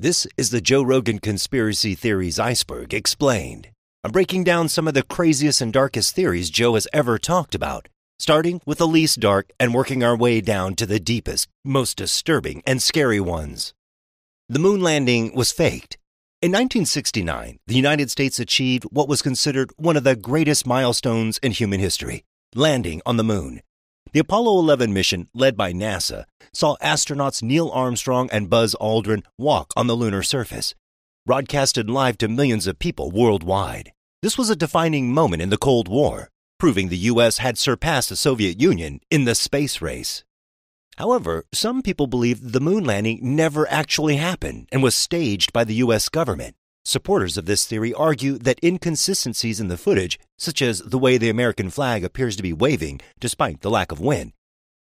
This is the Joe Rogan Conspiracy Theories Iceberg Explained. I'm breaking down some of the craziest and darkest theories Joe has ever talked about, starting with the least dark and working our way down to the deepest, most disturbing, and scary ones. The moon landing was faked. In 1969, the United States achieved what was considered one of the greatest milestones in human history landing on the moon. The Apollo 11 mission, led by NASA, saw astronauts Neil Armstrong and Buzz Aldrin walk on the lunar surface, broadcasted live to millions of people worldwide. This was a defining moment in the Cold War, proving the U.S. had surpassed the Soviet Union in the space race. However, some people believe the moon landing never actually happened and was staged by the U.S. government. Supporters of this theory argue that inconsistencies in the footage, such as the way the American flag appears to be waving despite the lack of wind,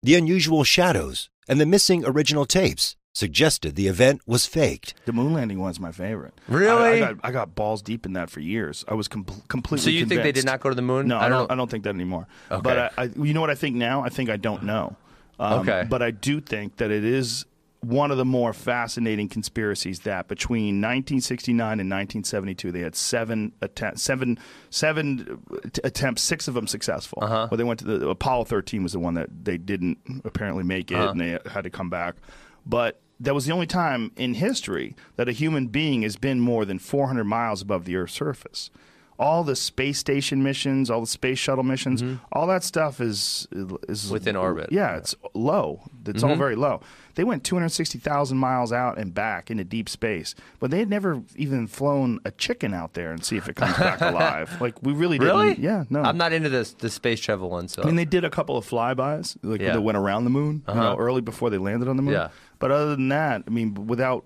the unusual shadows, and the missing original tapes, suggested the event was faked. The moon landing one's my favorite. Really? I, I, got, I got balls deep in that for years. I was com- completely. So you think they did not go to the moon? No, I I don't. don't- I don't think that anymore. Okay. But I, I, you know what I think now? I think I don't know. Um, Okay. But I do think that it is one of the more fascinating conspiracies that between 1969 and 1972 they had seven attempts, seven, seven t- attempts, six of them successful. Uh-huh. But they went to the Apollo 13 was the one that they didn't apparently make it, Uh-huh. and they had to come back. But that was the only time in history that a human being has been more than 400 miles above the Earth's surface. All the space station missions, all the space shuttle missions, all that stuff is is Mm-hmm. Within orbit. Yeah, it's low. It's Mm-hmm. all very low. They went 260,000 miles out and back into deep space, but they had never even flown a chicken out there and see if it comes back alive. Like we really didn't. Really? Yeah, no. I'm not into this the space travel one. So I mean, they did a couple of flybys, like Yeah. that went around the moon, you know, early before they landed on the moon. Yeah. But other than that, I mean, without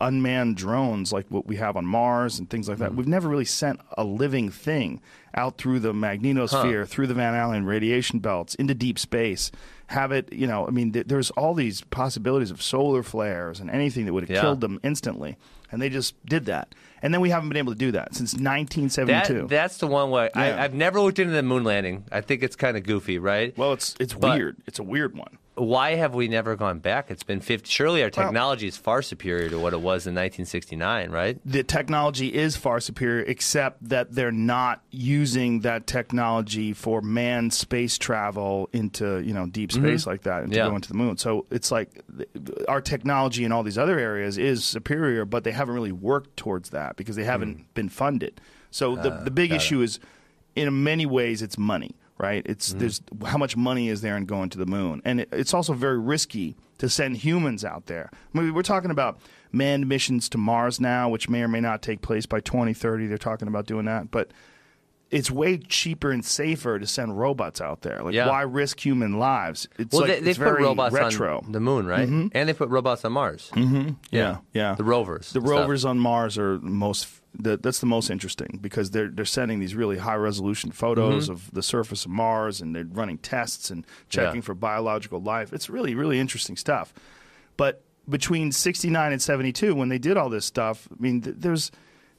unmanned drones like what we have on Mars and things like Mm. that, we've never really sent a living thing out through the magnetosphere, through the Van Allen radiation belts, into deep space. Have it, you know, I mean, th- there's all these possibilities of solar flares and anything that would have Yeah. killed them instantly. And they just did that. And then we haven't been able to do that since that 1972. that's the one way Yeah. I, I've never looked into the moon landing. I think it's kind of goofy, right? well, it's it's But- weird. It's a weird one. Why have we never gone back? It's been 50. Surely our technology is far superior to what it was in 1969, right? the technology is far superior, except that they're not using that technology for manned space travel into you know deep mm-hmm. space like that and Yeah. to go into the moon. So it's like our technology in all these other areas is superior, but they haven't really worked towards that because they haven't mm. been funded. So the ah, the big issue is, in many ways, it's money. Right? It's there's how much money is there in going to the moon, and it, it's also very risky to send humans out there. I mean, we're talking about manned missions to Mars now, which may or may not take place by 2030. They're talking about doing that, but it's way cheaper and safer to send robots out there. Like, Yeah. why risk human lives? It's Well, like they, put very robots retro. on the moon, right? And they put robots on Mars. Mm-hmm. yeah, yeah. The rovers. The and stuff. rovers on Mars are most. The, that's the most interesting because they're they're sending these really high resolution photos Mm-hmm. of the surface of Mars and they're running tests and checking Yeah. for biological life. It's really really interesting stuff. But between 69 and 72 when they did all this stuff, I mean th- there's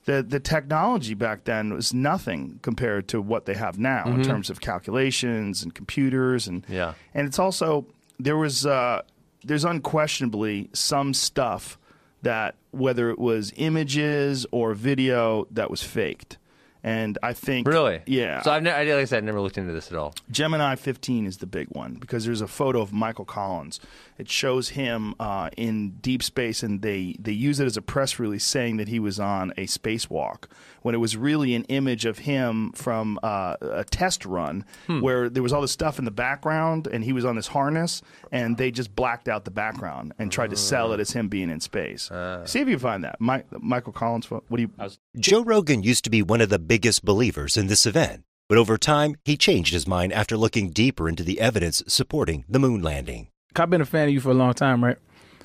the the technology back then was nothing compared to what they have now in terms of calculations and computers and Mm-hmm. Yeah. and it's also there was uh, there's unquestionably some stuff that whether it was images or video that was faked. And I think Really? yeah. So I've never, like I said, I never looked into this at all. Gemini 15 is the big one because there's a photo of Michael Collins. It shows him uh, in deep space, and they, they use it as a press release saying that he was on a spacewalk when it was really an image of him from uh, a test run where there was all this stuff in the background, and he was on this harness, and they just blacked out the background and tried to sell it as him being in space. See if you can find that. Mi- Michael Collins, what do you. Joe Rogan used to be one of the biggest believers in this event, but over time, he changed his mind after looking deeper into the evidence supporting the moon landing. I've been a fan of you for a long time, right?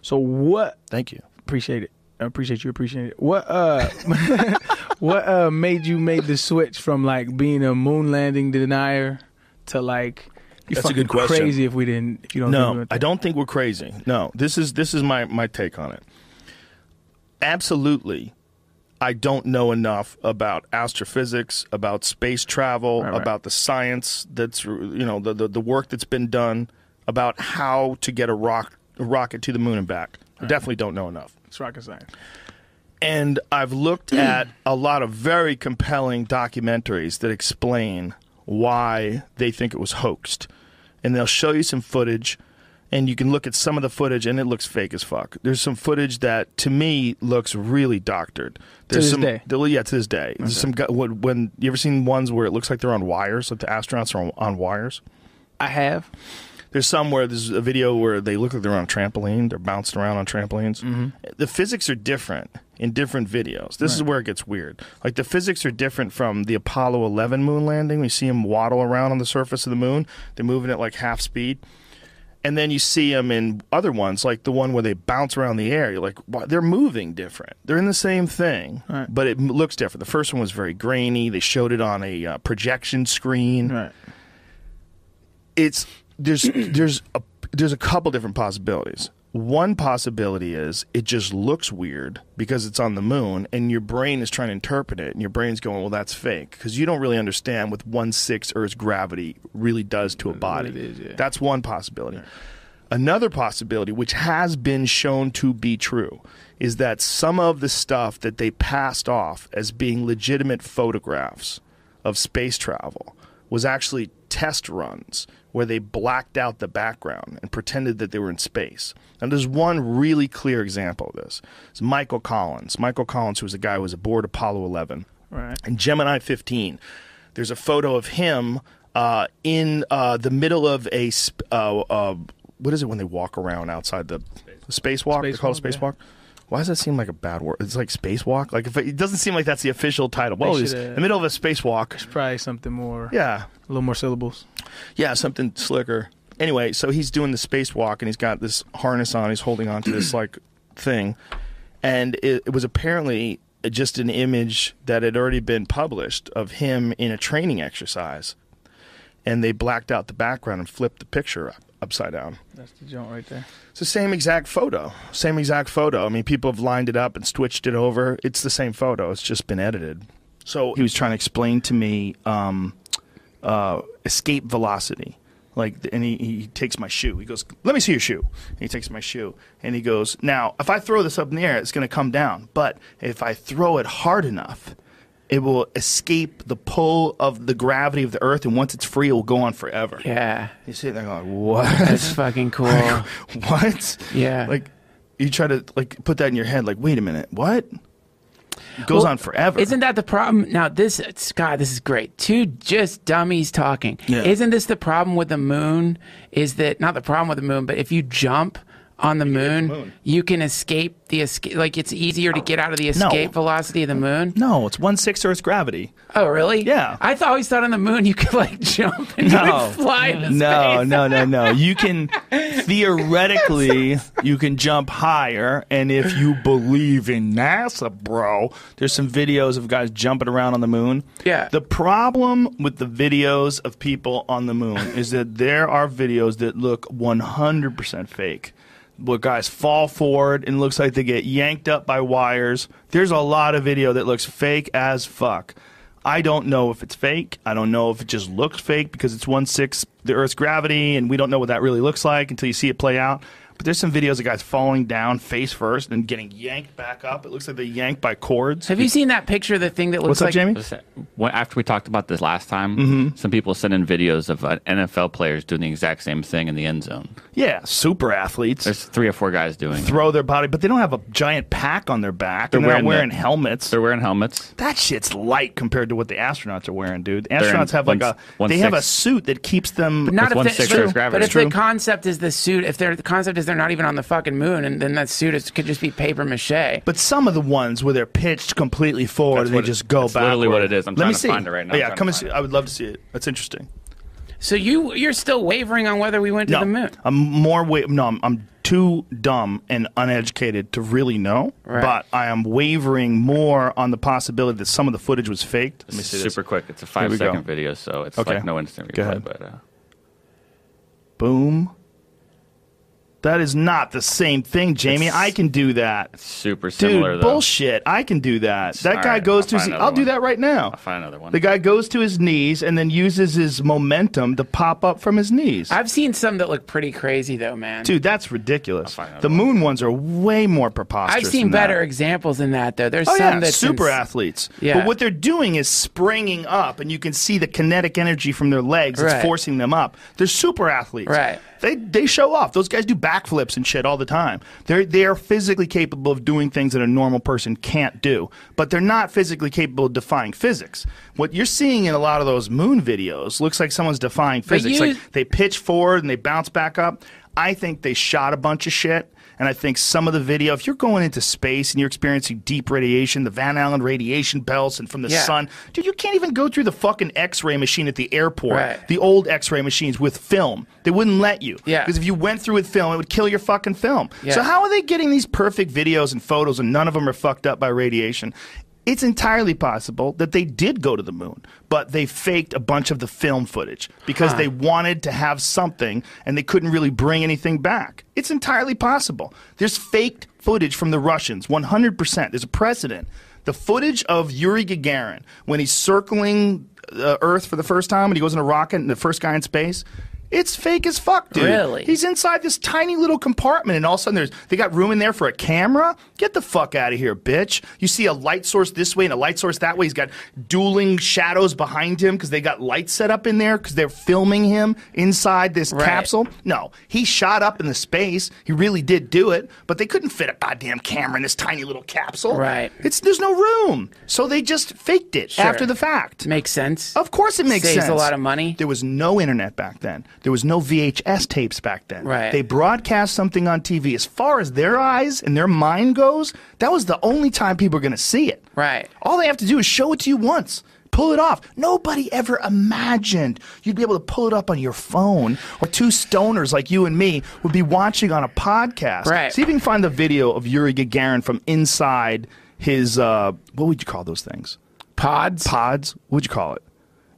So what? Thank you. Appreciate it. I appreciate you. Appreciate it. What? Uh, what uh made you make the switch from like being a moon landing denier to like? You That's a good question. Crazy if we didn't. If you don't. think we No, went I don't think we're crazy. No, this is this is my my take on it. Absolutely, I don't know enough about astrophysics, about space travel, Right, right. about the science that's you know the, the the work that's been done about how to get a rock a rocket to the moon and back. I definitely don't know enough. It's rocket science. And I've looked at a lot of very compelling documentaries that explain why they think it was hoaxed. And they'll show you some footage, and you can look at some of the footage, and it looks fake as fuck. There's some footage that, to me, looks really doctored. There's this some, day? the- Yeah, to this day. There's some when, when you ever seen ones where it looks like they're on wires, like the astronauts are on, on wires? I have. There's some where there's a video where they look like they're on a trampoline. They're bouncing around on trampolines. Mm-hmm. The physics are different in different videos. This is where it gets weird. Like the physics are different from the Apollo 11 moon landing. We see them waddle around on the surface of the moon. They're moving at like half speed. And then you see them in other ones, like the one where they bounce around the air. You're like, wow, they're moving different. They're in the same thing, Right. but it looks different. The first one was very grainy. They showed it on a uh, projection screen Right. it's there's there's a there's a couple different possibilities. One possibility is it just looks weird because it's on the moon, and your brain is trying to interpret it, and your brain's going, "Well, that's fake," because you don't really understand what one sixth Earth's gravity really does to a body. is, yeah. That's one possibility. Another possibility, which has been shown to be true, is that some of the stuff that they passed off as being legitimate photographs of space travel was actually test runs where they blacked out the background and pretended that they were in space. And there's one really clear example of this. It's Michael Collins. Michael Collins, who was a guy who was aboard Apollo 11 Right. in Gemini 15, there's a photo of him uh, in uh, the middle of a sp- uh, uh, what is it when they walk around outside the spacewalk? They call it Spacewalk, yeah. Why does that seem like a bad word? It's like spacewalk. Like if it, it doesn't seem like that's the official title. Well, it's in the middle of a spacewalk. It's probably something more. Yeah, A little more syllables. Yeah, something slicker. Anyway, so he's doing the spacewalk and he's got this harness on. He's holding on to this like thing, and it, it was apparently just an image that had already been published of him in a training exercise, and they blacked out the background and flipped the picture up, upside down. That's the joint right there. It's the same exact photo. Same exact photo. I mean, people have lined it up and switched it over. It's the same photo. It's just been edited. So he was trying to explain to me um, uh, escape velocity. Like, and he, he takes my shoe. He goes, "Let me see your shoe." And he takes my shoe, and he goes, "Now, if I throw this up in the air, it's going to come down. But if I throw it hard enough, it will escape the pull of the gravity of the Earth, and once it's free, it will go on forever." Yeah, You sit there going, "What?" that's fucking cool. what? Yeah. Like you try to like put that in your head. Like, wait a minute, what? It goes Well, on forever. Isn't that the problem? Now, this, Scott, this is great. Two just dummies talking. Yeah. Isn't this the problem with the moon? Is that not the problem with the moon, but if you jump on the moon, moon. you can escape the escape. Like it's easier to get out of the escape velocity of the moon. no, it's one sixth Earth's gravity. Oh, really? Yeah. I th- always thought on the moon you could like jump and you No. fly No, space. no, no, no. You can theoretically you can jump higher, and if you believe in NASA, bro, there's some videos of guys jumping around on the moon. Yeah. The problem with the videos of people on the moon is that there are videos that look 100% fake. Where guys fall forward and looks like they get yanked up by wires. There's a lot of video that looks fake as fuck. I don't know if it's fake. I don't know if it just looks fake because it's one sixth the Earth's gravity, and we don't know what that really looks like until you see it play out. But there's some videos of guys falling down face first and getting yanked back up. It looks like they're yanked by cords. Have you seen that picture? of The thing that looks What's up, like Jamie? When- After we talked about this last time, Mm-hmm. some people sent in videos of uh, NFL players doing the exact same thing in the end zone. Yeah, super athletes There's three or four guys doing. it. throw their body, but they don't have a giant pack on their back. They're and they're not wearing wearing the- helmets. They're wearing helmets. That shit's light compared to what the astronauts are wearing, dude. The in astronauts have like one- a one they have a sixth. suit that keeps them. Not if one the, sixth but- Earth's gravity. But if True. the concept is the suit, if they're, the concept is they're not even on the fucking moon, and then that suit is, could just be paper mache. But some of the ones where they're pitched completely forward That's and they what it- just go that's back. literally what it is. I'm Let trying me to see. find it right now. Oh, I'm yeah, trying come to and see. find I would love to see it. That's interesting. So you you're still wavering on whether we went to No, the moon. I'm more wa- no, I'm, I'm too dumb and uneducated to really know. Right. But I am wavering more on the possibility that some of the footage was faked. Let me It's see this. super quick. It's a we five go. second video, so it's Okay. like no instant Go replay. ahead. But uh, Boom. That is not the same thing, Jamie. I can do that. Super Dude, similar though. bullshit. I can do that. That All guy right, goes I'll to his. I'll do that right now. I'll find another one. The guy goes to his knees and then uses his momentum to pop up from his knees. I've seen some that look pretty crazy though, man. Dude, that's ridiculous. find another The moon ones are way more preposterous. I've seen than that. better examples than that though. There's Oh some yeah, that's super ins- athletes. Yeah. But what they're doing is springing up, and you can see the kinetic energy from their legs. It's Right. forcing them up. They're super athletes. Right. They they show off. Those guys do backflips and shit all the time. They're they are physically capable of doing things that a normal person can't do, but they're not physically capable of defying physics. What you're seeing in a lot of those moon videos looks like someone's defying physics. you- like they pitch forward and they bounce back up. I think they shot a bunch of shit. And I think some of the video, if you're going into space and you're experiencing deep radiation, the Van Allen radiation belts, and from the Yeah. sun, dude, you can't even go through the fucking X-ray machine at the airport. Right. The old X-ray machines with film, they wouldn't let you. Yeah. Because if you went through with film, it would kill your fucking film. Yeah. So how are they getting these perfect videos and photos, and none of them are fucked up by radiation? It's entirely possible that they did go to the moon, but they faked a bunch of the film footage because they wanted to have something and they couldn't really bring anything back. It's entirely possible. There's faked footage from the Russians, 100%. There's a precedent. The footage of Yuri Gagarin when he's circling uh, Earth for the first time and he goes in a rocket and the first guy in space. It's fake as fuck, dude. Really? He's inside this tiny little compartment, and all of a sudden, there's they got room in there for a camera. Get the fuck out of here, bitch! You see a light source this way and a light source that way. He's got dueling shadows behind him because they got lights set up in there because they're filming him inside this Right. capsule. No, he shot up in the space. He really did do it, but they couldn't fit a goddamn camera in this tiny little capsule. Right. It's there's no room, so they just faked it Sure. after the fact. Makes sense. Of course, it makes Saves sense. a lot of money. There was no internet back then. There was no VHS tapes back then. Right. They broadcast something on TV. As far as their eyes and their mind goes, that was the only time people were going to see it. Right. All they have to do is show it to you once. Pull it off. Nobody ever imagined you'd be able to pull it up on your phone or two stoners like you and me would be watching on a podcast. Right. See if you can find the video of Yuri Gagarin from inside his, uh, what would you call those things? Pods. pods. What'd you call it?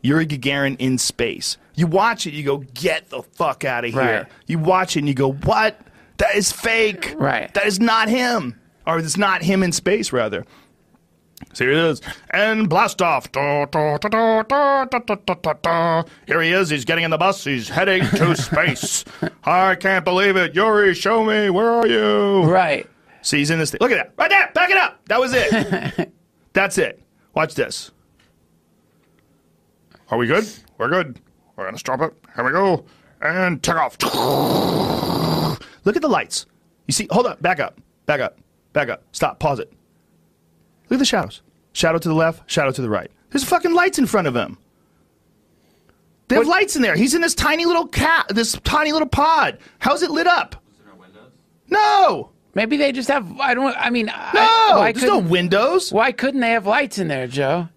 Yuri Gagarin in space. You watch it, you go, get the fuck out of here. Right. You watch it and you go, what? That is fake. Right. That is not him. Or it's not him in space, rather. So here it is. And blast off. Da, da, da, here he is. He's getting in the bus. He's heading to space. I can't believe it. Yuri, show me. Where are you? Right. See, he's in this thing. Look at that. Right there. Back it up. That was it. That's it. Watch this. Are we good? We're good. We're going to stop it. Here we go. And take off. Look at the lights. You see, hold up. Back up. Back up. Back up. Stop. Pause it. Look at the shadows. Shadow to the left, shadow to the right. There's fucking lights in front of him. They have lights in there. He's in this tiny little cat, this tiny little pod. How's it lit up? No. Maybe they just have. I don't. I mean, No. I, There's no windows. Why couldn't they have lights in there, Joe?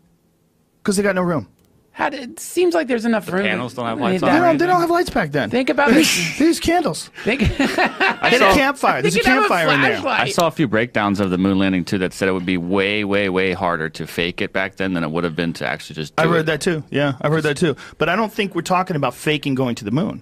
Because they got no room. How did, it seems like there's enough room. panels don't have lights that- on They don't, they don't have lights back then. Think about they it. they candles. Think, They had a campfire. There's a They could have a campfire in there. I saw a few breakdowns of the moon landing too that said it would be way, way, way harder to fake it back then than it would have been to actually just. Do I heard it. that too. Yeah, I've heard that too. But I don't think we're talking about faking going to the moon.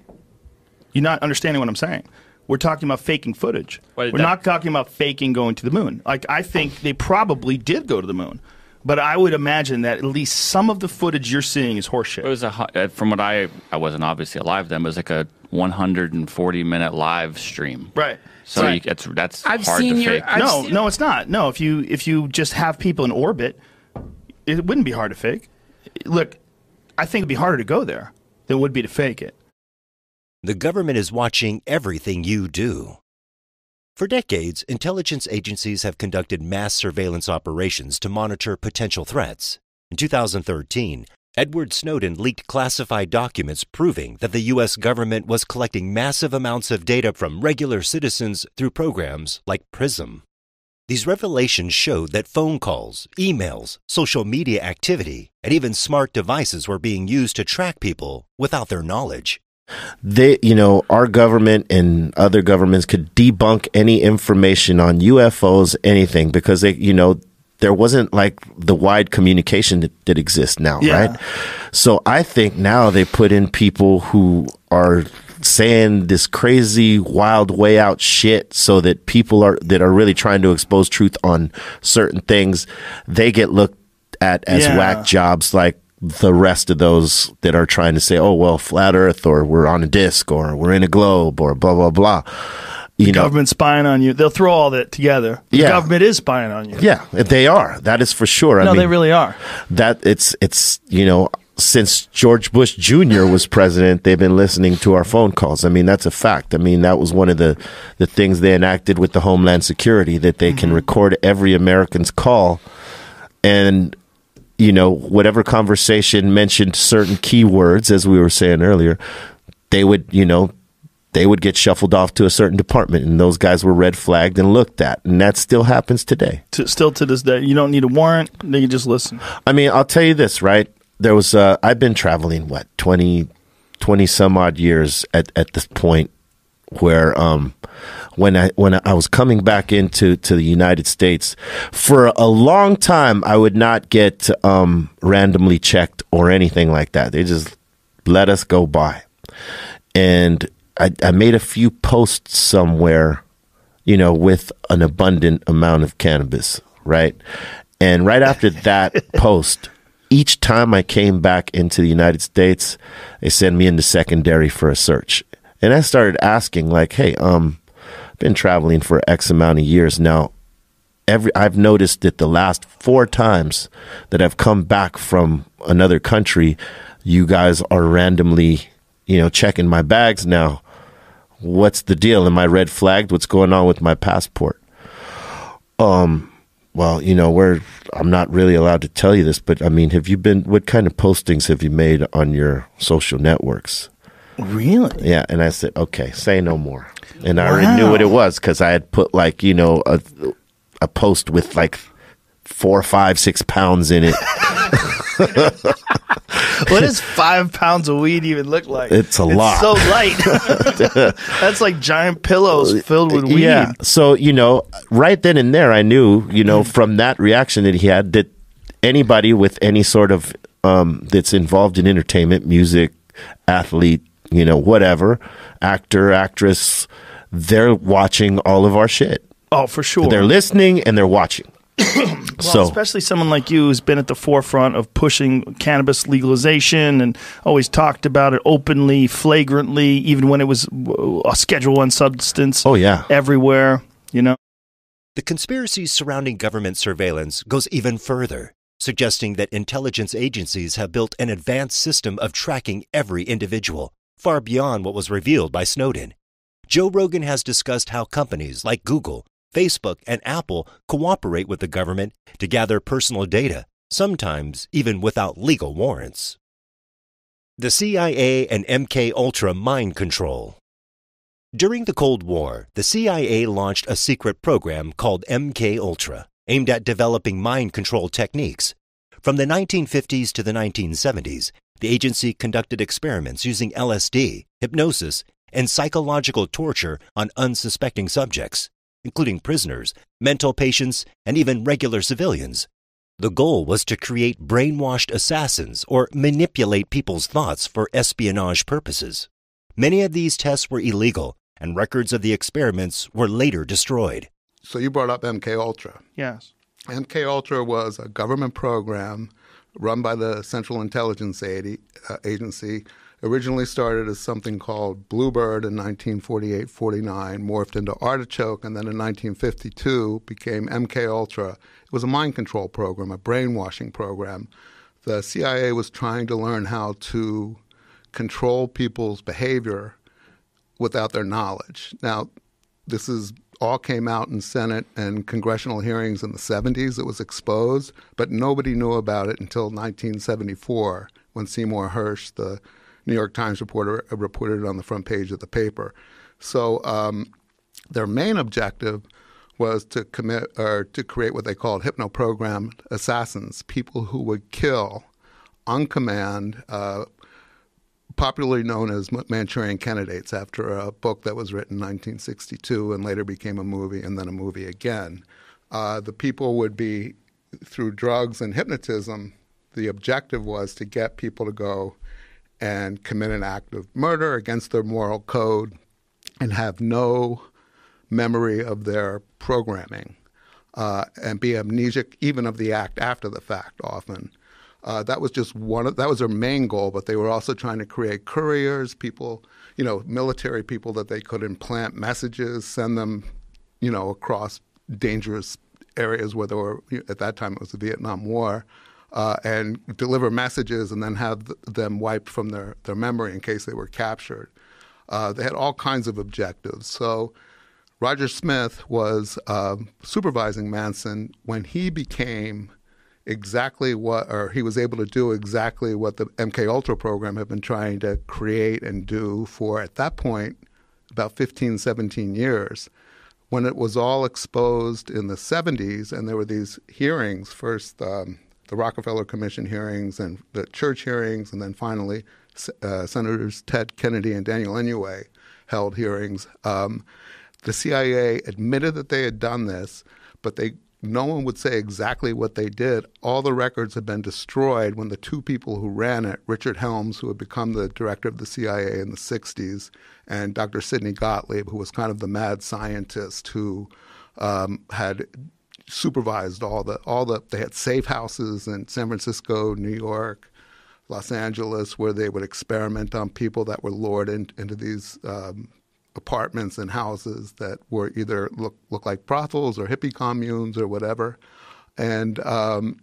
You're not understanding what I'm saying. We're talking about faking footage. We're that- not talking about faking going to the moon. Like I think they probably did go to the moon, but I would imagine that at least some of the footage you're seeing is horseshit. It was a uh, from what I I wasn't obviously alive then. It was like a 140 minute live stream. right. So Right. you, it's that's I've hard seen to your- fake. I've no, seen- no, it's not. No, if you if you just have people in orbit, it wouldn't be hard to fake. Look, I think it'd be harder to go there than it would be to fake it. The government is watching everything you do. For decades, intelligence agencies have conducted mass surveillance operations to monitor potential threats. In 2013, Edward Snowden leaked classified documents proving that the U.S. government was collecting massive amounts of data from regular citizens through programs like PRISM. These revelations showed that phone calls, emails, social media activity, and even smart devices were being used to track people without their knowledge. They you know our government and other governments could debunk any information on UFOs anything because they you know there wasn't like the wide communication that, that exists now Yeah. right so i think now they put in people who are saying this crazy wild way out shit so that people are that are really trying to expose truth on certain things they get looked at as Yeah. whack jobs like the rest of those that are trying to say oh well flat earth or we're on a disc or we're in a globe or blah blah blah you know Government spying on you. They'll throw all that together. The Yeah. government is spying on you. yeah they are that is for sure i no, mean they really are. that it's it's you know since George Bush Jr. was president, they've been listening to our phone calls. I mean, that's a fact. I mean, that was one of the the things they enacted with the Homeland Security that they can mm-hmm. record every American's call, and you know whatever conversation mentioned certain keywords, as we were saying earlier, they would you know they would get shuffled off to a certain department, and those guys were red flagged and looked at, and that still happens today. To, still to this day, you don't need a warrant. They can just listen. I mean, I'll tell you this, right? There was, uh, I've been traveling, what, 20, 20 some odd years at, at this point where, um, when I, when I was coming back into, to the United States for a long time, I would not get, um, randomly checked or anything like that. They just let us go by. And I, I made a few posts somewhere, you know, with an abundant amount of cannabis, right? And right after that post, each time I came back into the United States, they sent me into secondary for a search. And I started asking, like, hey, um, been traveling for X amount of years now. Every I've noticed that the last four times that I've come back from another country, you guys are randomly, you know, checking my bags now. What's the deal? Am I red flagged? What's going on with my passport? Um, well, you know, we're I'm not really allowed to tell you this, but I mean, have you been what kind of postings have you made on your social networks? Really? Yeah, and I said, "Okay, say no more." And I already knew what it was cuz I had put like, you know, a a post with like four, five, six pounds in it. What does five pounds of weed even look like? It's a lot. so light. That's like giant pillows filled with weed. Yeah. So, you know, right then and there, I knew, you know, from that reaction that he had, that anybody with any sort of, um, that's involved in entertainment, music, athlete, you know, whatever, actor, actress, they're watching all of our shit. Oh, for sure. They're listening and they're watching. Well, so, especially someone like you who's been at the forefront of pushing cannabis legalization and always talked about it openly, flagrantly, even when it was a Schedule One substance. oh, yeah. everywhere. You know, The conspiracies surrounding government surveillance goes even further, suggesting that intelligence agencies have built an advanced system of tracking every individual, far beyond what was revealed by Snowden. Joe Rogan has discussed how companies like Google, Facebook, and Apple cooperate with the government to gather personal data, sometimes even without legal warrants. The CIA and MK Ultra mind control. During the Cold War, the CIA launched a secret program called MK Ultra, aimed at developing mind control techniques. From the 1950s to the 1970s, the agency conducted experiments using LSD, hypnosis, and psychological torture on unsuspecting subjects, including prisoners, mental patients, and even regular civilians. The goal was to create brainwashed assassins or manipulate people's thoughts for espionage purposes. Many of these tests were illegal, and records of the experiments were later destroyed. So you brought up MK Ultra. yes. MK Ultra was a government program run by the Central Intelligence uh, Agency. Originally started as something called Bluebird in 1948-49, morphed into Artichoke, and then in 1952 became MK Ultra. It was a mind control program, a brainwashing program. The CIA was trying to learn how to control people's behavior without their knowledge. Now, this is all came out in Senate and congressional hearings in the 70s. It was exposed, but nobody knew about it until 1974 when Seymour Hersh, the New York Times reporter, reported it on the front page of the paper. So um, their main objective was to commit or to create what they called hypno-programmed assassins, people who would kill on command uh, popularly known as Manchurian Candidates after a book that was written in 1962 and later became a movie and then a movie again. Uh, the people would be, through drugs and hypnotism, the objective was to get people to go and commit an act of murder against their moral code and have no memory of their programming uh, and be amnesic even of the act after the fact often. Uh, that was just one of, that was their main goal, but they were also trying to create couriers, people, you know, military people that they could implant messages, send them, you know, across dangerous areas where there were at that time it was the Vietnam War, uh, and deliver messages and then have them wiped from their, their memory in case they were captured. Uh, they had all kinds of objectives. So Roger Smith was uh, supervising Manson when he became exactly what, or he was able to do exactly what the MK Ultra program had been trying to create and do for at that point about 15, 17 years. When it was all exposed in the 70s, and there were these hearings first, um, the Rockefeller Commission hearings and the church hearings, and then finally uh, Senators Ted Kennedy and Daniel Inouye held hearings. Um, the CIA admitted that they had done this, but they no one would say exactly what they did. All the records had been destroyed when the two people who ran it, Richard Helms, who had become the director of the CIA in the 60s, and Dr. Sidney Gottlieb, who was kind of the mad scientist who um, had supervised all the all the they had safe houses in San Francisco, New York, Los Angeles, where they would experiment on people that were lured in, into these um, apartments and houses that were either look look like brothels or hippie communes or whatever, and um,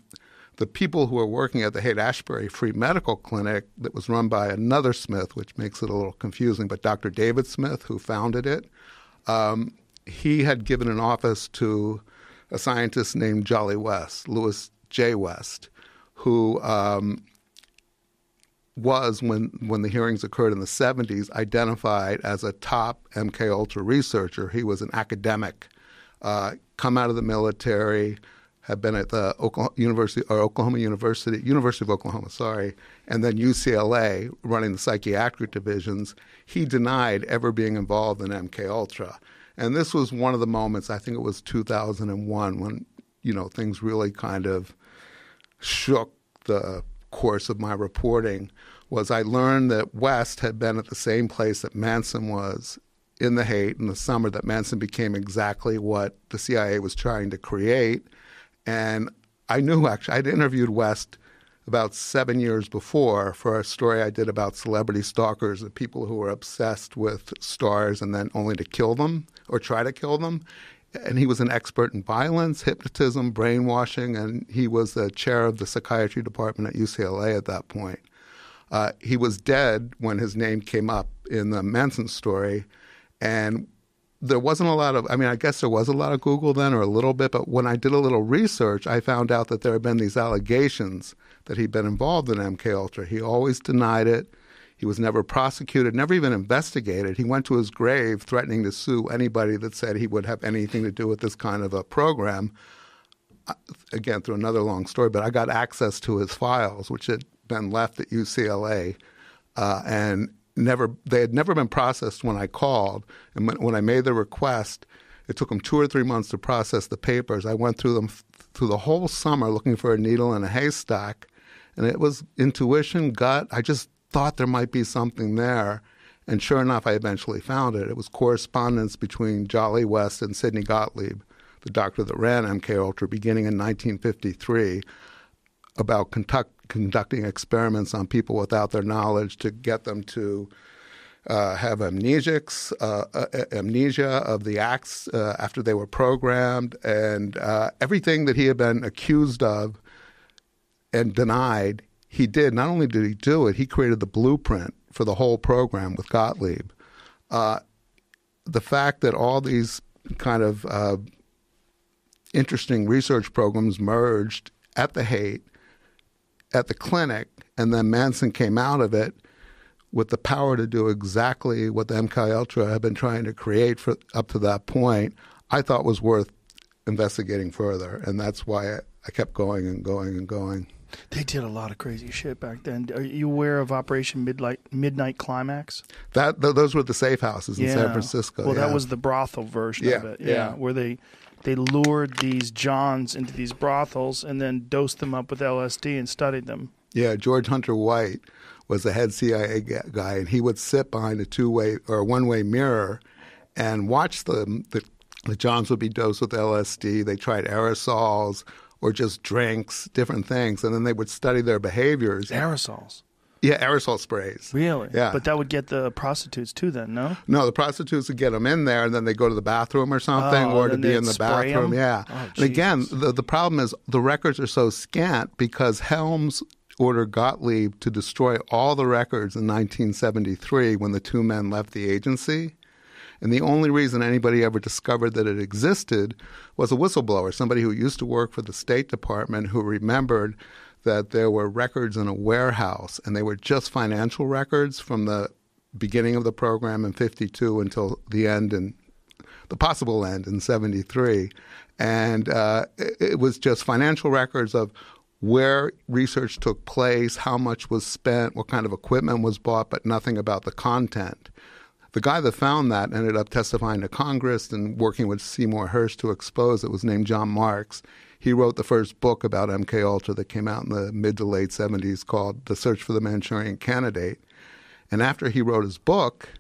the people who were working at the Haight Ashbury Free Medical Clinic that was run by another Smith, which makes it a little confusing, but Dr. David Smith, who founded it, um, he had given an office to a scientist named Jolly West, Louis J. West, who um, was when when the hearings occurred in the 70s identified as a top MK Ultra researcher. He was an academic, uh, come out of the military, had been at the Oklahoma University or Oklahoma University, University of Oklahoma, sorry, and then UCLA running the psychiatric divisions. He denied ever being involved in MK Ultra. And this was one of the moments, I think it was 2001, when, you know, things really kind of shook the course of my reporting was I learned that West had been at the same place that Manson was in the Haight in the summer that Manson became exactly what the CIA was trying to create. And I knew actually, I'd interviewed West about seven years before for a story I did about celebrity stalkers, the people who were obsessed with stars and then only to kill them or try to kill them. And he was an expert in violence, hypnotism, brainwashing, and he was the chair of the psychiatry department at UCLA at that point. Uh, he was dead when his name came up in the Manson story, and there wasn't a lot of. I mean, I guess there was a lot of Google then, or a little bit. But when I did a little research, I found out that there had been these allegations that he'd been involved in MK Ultra. He always denied it. He was never prosecuted, never even investigated. He went to his grave threatening to sue anybody that said he would have anything to do with this kind of a program. Uh, again, through another long story, but I got access to his files, which had been left at UCLA, uh, and never they had never been processed when I called. And when, when I made the request, it took them two or three months to process the papers. I went through them through the whole summer looking for a needle in a haystack, and it was intuition, gut. I just thought there might be something there. And sure enough, I eventually found it. It was correspondence between Jolly West and Sidney Gottlieb, the doctor that ran MK Ultra, beginning in 1953, about conduct, conducting experiments on people without their knowledge to get them to uh, have amnesics, uh, uh, amnesia of the acts uh, after they were programmed, and uh, everything that he had been accused of and denied, he did. Not only did he do it, he created the blueprint for the whole program with Gottlieb. Uh, the fact that all these kind of uh, interesting research programs merged at the Haight, at the clinic, and then Manson came out of it with the power to do exactly what the MK Ultra had been trying to create for up to that point, I thought was worth investigating further, and that's why I kept going and going and going. They did a lot of crazy shit back then. Are you aware of Operation Midnight Midnight Climax? That th- those were the safe houses in San Francisco. Well, yeah. that was the brothel version Yeah, of it. yeah. where they they lured these Johns into these brothels and then dosed them up with LSD and studied them. Yeah, George Hunter White was the head CIA guy, and he would sit behind a two-way or one-way mirror and watch the, the the Johns would be dosed with LSD. They tried aerosols or just drinks, different things, and then they would study their behaviors. Aerosols. Yeah, aerosol sprays. Really? Yeah. But that would get the prostitutes too, then, no? No, the prostitutes would get them in there, and then they go to the bathroom or something, Oh, or to be in the bathroom. Yeah. Oh, and again, the the problem is the records are so scant because Helms ordered Gottlieb to destroy all the records in 1973 when the two men left the agency. And the only reason anybody ever discovered that it existed was a whistleblower, somebody who used to work for the State Department who remembered that there were records in a warehouse and they were just financial records from the beginning of the program in 52 until the end in the possible end in 73 and uh, it, it was just financial records of where research took place how much was spent what kind of equipment was bought but nothing about the content the guy that found that ended up testifying to Congress and working with Seymour Hersh to expose it was named John Marks. He wrote the first book about MK Ultra that came out in the mid to late 70s called The Search for the Manchurian Candidate. And after he wrote his book,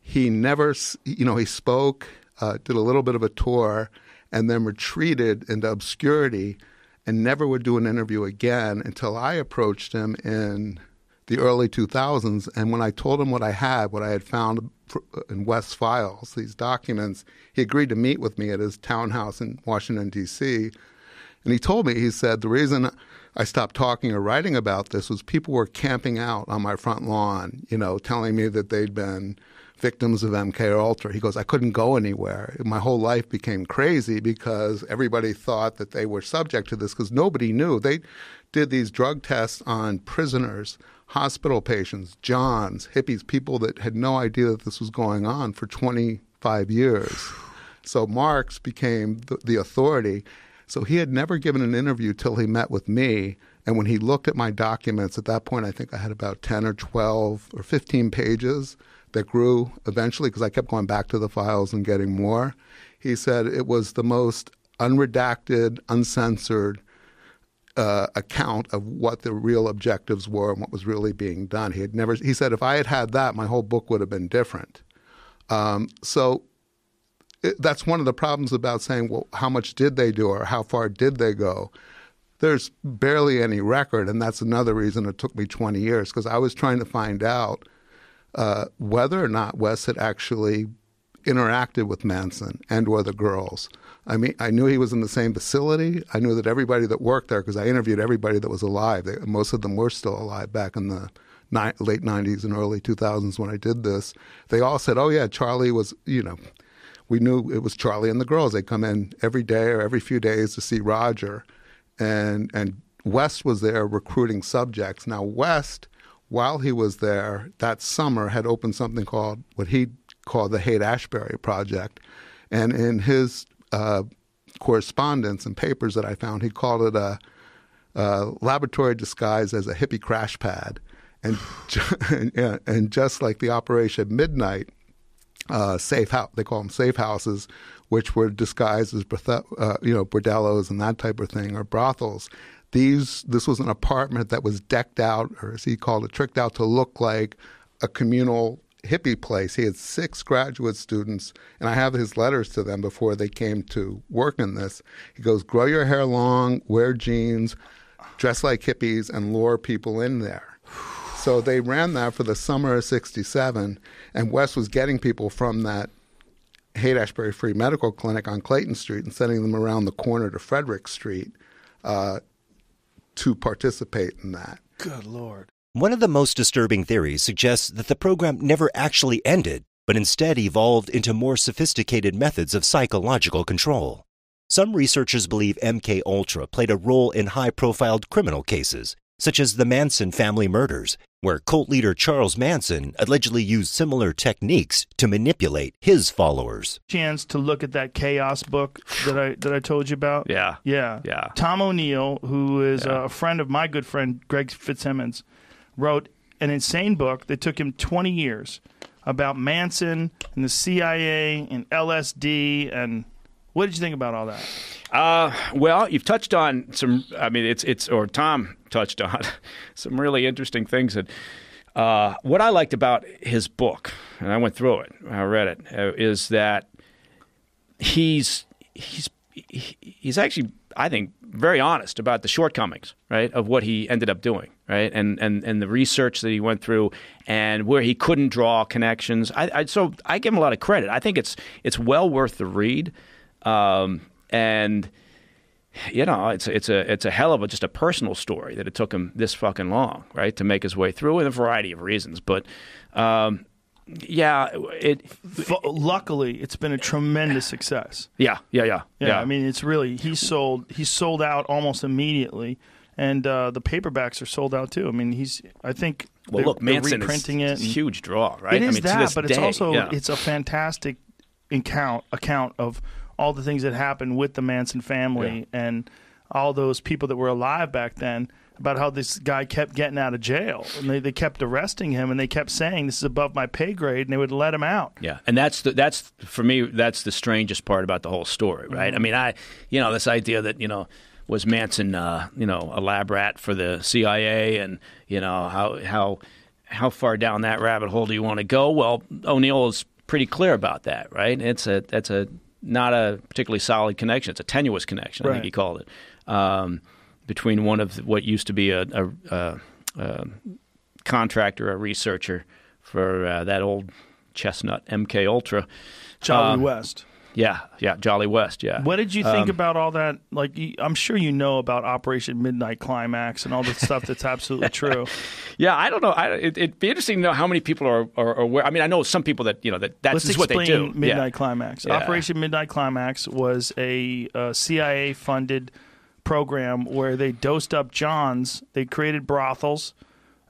he never, you know, he spoke, uh, did a little bit of a tour, and then retreated into obscurity and never would do an interview again until I approached him in the early 2000s. And when I told him what I had, what I had found Uh, in West files, these documents, he agreed to meet with me at his townhouse in Washington, D.C. And he told me, he said, the reason I stopped talking or writing about this was people were camping out on my front lawn, you know, telling me that they'd been victims of MK Ultra. He goes, I couldn't go anywhere. My whole life became crazy because everybody thought that they were subject to this because nobody knew. They did these drug tests on prisoners, hospital patients, Johns, hippies, people that had no idea that this was going on for 25 years. So Marks became the, the authority. So he had never given an interview till he met with me. And when he looked at my documents, at that point, I think I had about 10 or 12 or 15 pages that grew eventually because I kept going back to the files and getting more. He said it was the most unredacted, uncensored uh, account of what the real objectives were and what was really being done. He had never. He said if I had had that, my whole book would have been different. Um, so it, that's one of the problems about saying, well, how much did they do or how far did they go? There's barely any record, and that's another reason it took me 20 years because I was trying to find out uh, whether or not Wes had actually interacted with Manson and or the girls. I mean, I knew he was in the same facility. I knew that everybody that worked there, because I interviewed everybody that was alive. They, most of them were still alive back in the ni- late '90s and early 2000s when I did this. They all said, "Oh yeah, Charlie was," you know. We knew it was Charlie and the girls. They'd come in every day or every few days to see Roger, and and West was there recruiting subjects. Now West, while he was there that summer, had opened something called what he called the Haight Ashbury Project, and in his uh, correspondence and papers that I found, he called it a, a laboratory disguised as a hippie crash pad, and and, and just like the Operation Midnight uh, safe house. They call them safe houses, which were disguised as uh, you know bordellos and that type of thing, or brothels. These this was an apartment that was decked out, or as he called it, tricked out to look like a communal hippie place. He had six graduate students, and I have his letters to them before they came to work in this. He goes, "Grow your hair long, wear jeans, dress like hippies, and lure people in there." So they ran that for the summer of 67, and Wes was getting people from that Haight Ashbury Free Medical Clinic on Clayton Street and sending them around the corner to Frederick Street uh, to participate in that. Good lord. One of the most disturbing theories suggests that the program never actually ended, but instead evolved into more sophisticated methods of psychological control. Some researchers believe MK Ultra played a role in high-profile criminal cases, such as the Manson family murders, where cult leader Charles Manson allegedly used similar techniques to manipulate his followers. Chance to look at that chaos book that I that I told you about. Yeah. Yeah. Yeah. Tom O'Neill, who is Yeah. a friend of my good friend Greg Fitzsimmons, wrote an insane book that took him 20 years about Manson and the CIA and LSD and what did you think about all that? Uh, well, you've touched on some. I mean, it's it's or Tom touched on some really interesting things that uh, what I liked about his book, and I went through it, I read it, uh, is that he's he's he's actually, I think, very honest about the shortcomings, right, of what he ended up doing, right, and and and the research that he went through, and where he couldn't draw connections. I, I so I give him a lot of credit. I think it's it's well worth the read, um, and you know, it's it's a it's a hell of a just a personal story that it took him this fucking long, right, to make his way through, in a variety of reasons. But um, yeah, it. F- luckily, it's been a tremendous success. Yeah, yeah, yeah, yeah. yeah. I mean, it's really he sold he sold out almost immediately, and uh, the paperbacks are sold out too. I mean, he's I think well, they're, look, Manson reprinting is, it. It's a huge draw, right? It is I mean, to that, but it's also yeah. it's a fantastic account account of all the things that happened with the Manson family and all those people that were alive back then about how this guy kept getting out of jail and they, they kept arresting him and they kept saying this is above my pay grade and they would let him out. Yeah, and that's the, that's for me that's the strangest part about the whole story, right? I mean, I you know this idea that you know was Manson uh, you know a lab rat for the CIA, and you know how how how far down that rabbit hole do you want to go? Well, O'Neill is pretty clear about that, right? It's a that's a not a particularly solid connection. It's a tenuous connection, I Right. think he called it, um, between one of the- what used to be a, a, a, a contractor, a researcher for uh, that old chestnut MK Ultra. Jolly Um, West. Yeah, yeah, Jolly West. Yeah. What did you think Um, about all that? Like, I'm sure you know about Operation Midnight Climax and all the stuff that's absolutely true. Yeah, I don't know. I, it, it'd be interesting to know how many people are, are, are aware. I mean, I know some people that you know that that's Let's what they do. Midnight yeah. Climax. Yeah. Operation Midnight Climax was a, uh CIA funded program where they dosed up Johns. They created brothels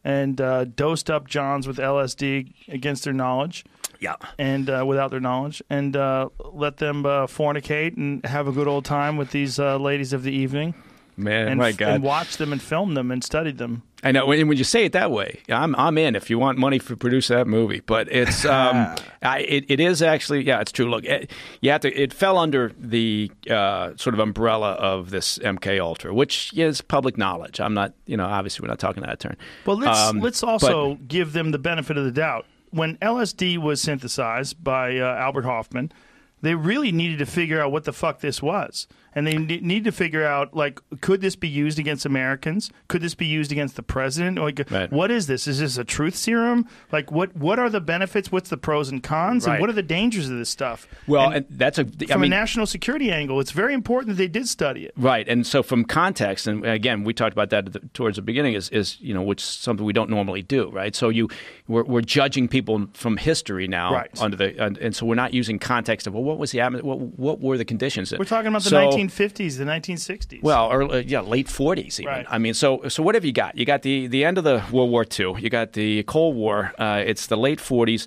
and uh, dosed up Johns with LSD against their knowledge Yeah. and uh, without their knowledge, and uh, let them uh, fornicate and have a good old time with these uh, ladies of the evening, Man, and, my God. and watch them and film them and studied them. I know. When, when you say it that way, I'm I'm in. If you want money for produce that movie, but it's um, I, it, it is actually yeah, it's true. Look, it, you have to. It fell under the uh, sort of umbrella of this MK Ultra, which is public knowledge. I'm not, you know, obviously we're not talking that turn. Well, let's Um, let's also give them the benefit of the doubt. When LSD was synthesized by uh, Albert Hofmann, they really needed to figure out what the fuck this was, and they need to figure out like, could this be used against Americans? Could this be used against the president? Like, Right. what is this? Is this a truth serum? Like, what what are the benefits? What's the pros and cons? Right. And what are the dangers of this stuff? Well, And and that's a. I from mean, a national security angle, it's very important that they did study it. Right, and so from context, and again, we talked about that the, towards the beginning, is, is you know, which is something we don't normally do, right? So you, we're, we're judging people from history now, Right. Under the, and, and so we're not using context of well, what was the what, what were the conditions? We're talking about the So- 1950s, the 1960s. Well, early, yeah, late forties even. Right. I mean, so so what have you got? You got the the end of the World War II. You got the Cold War. Uh, it's the late forties.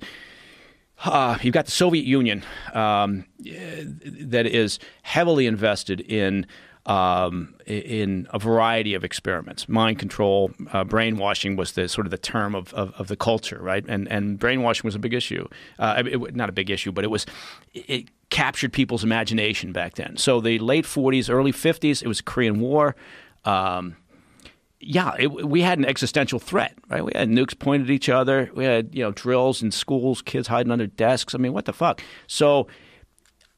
Uh, you've got the Soviet Union um, that is heavily invested in um, in a variety of experiments. Mind control, uh, brainwashing was the sort of the term of, of, of the culture, right? And and brainwashing was a big issue. Uh, it, it- not a big issue, but it was it captured people's imagination back then. So the late 40s, early 50s, it was Korean War. Um, yeah, it, we had an existential threat, right? We had nukes pointed at each other. We had you know drills in schools, kids hiding under desks. I mean, what the fuck? So,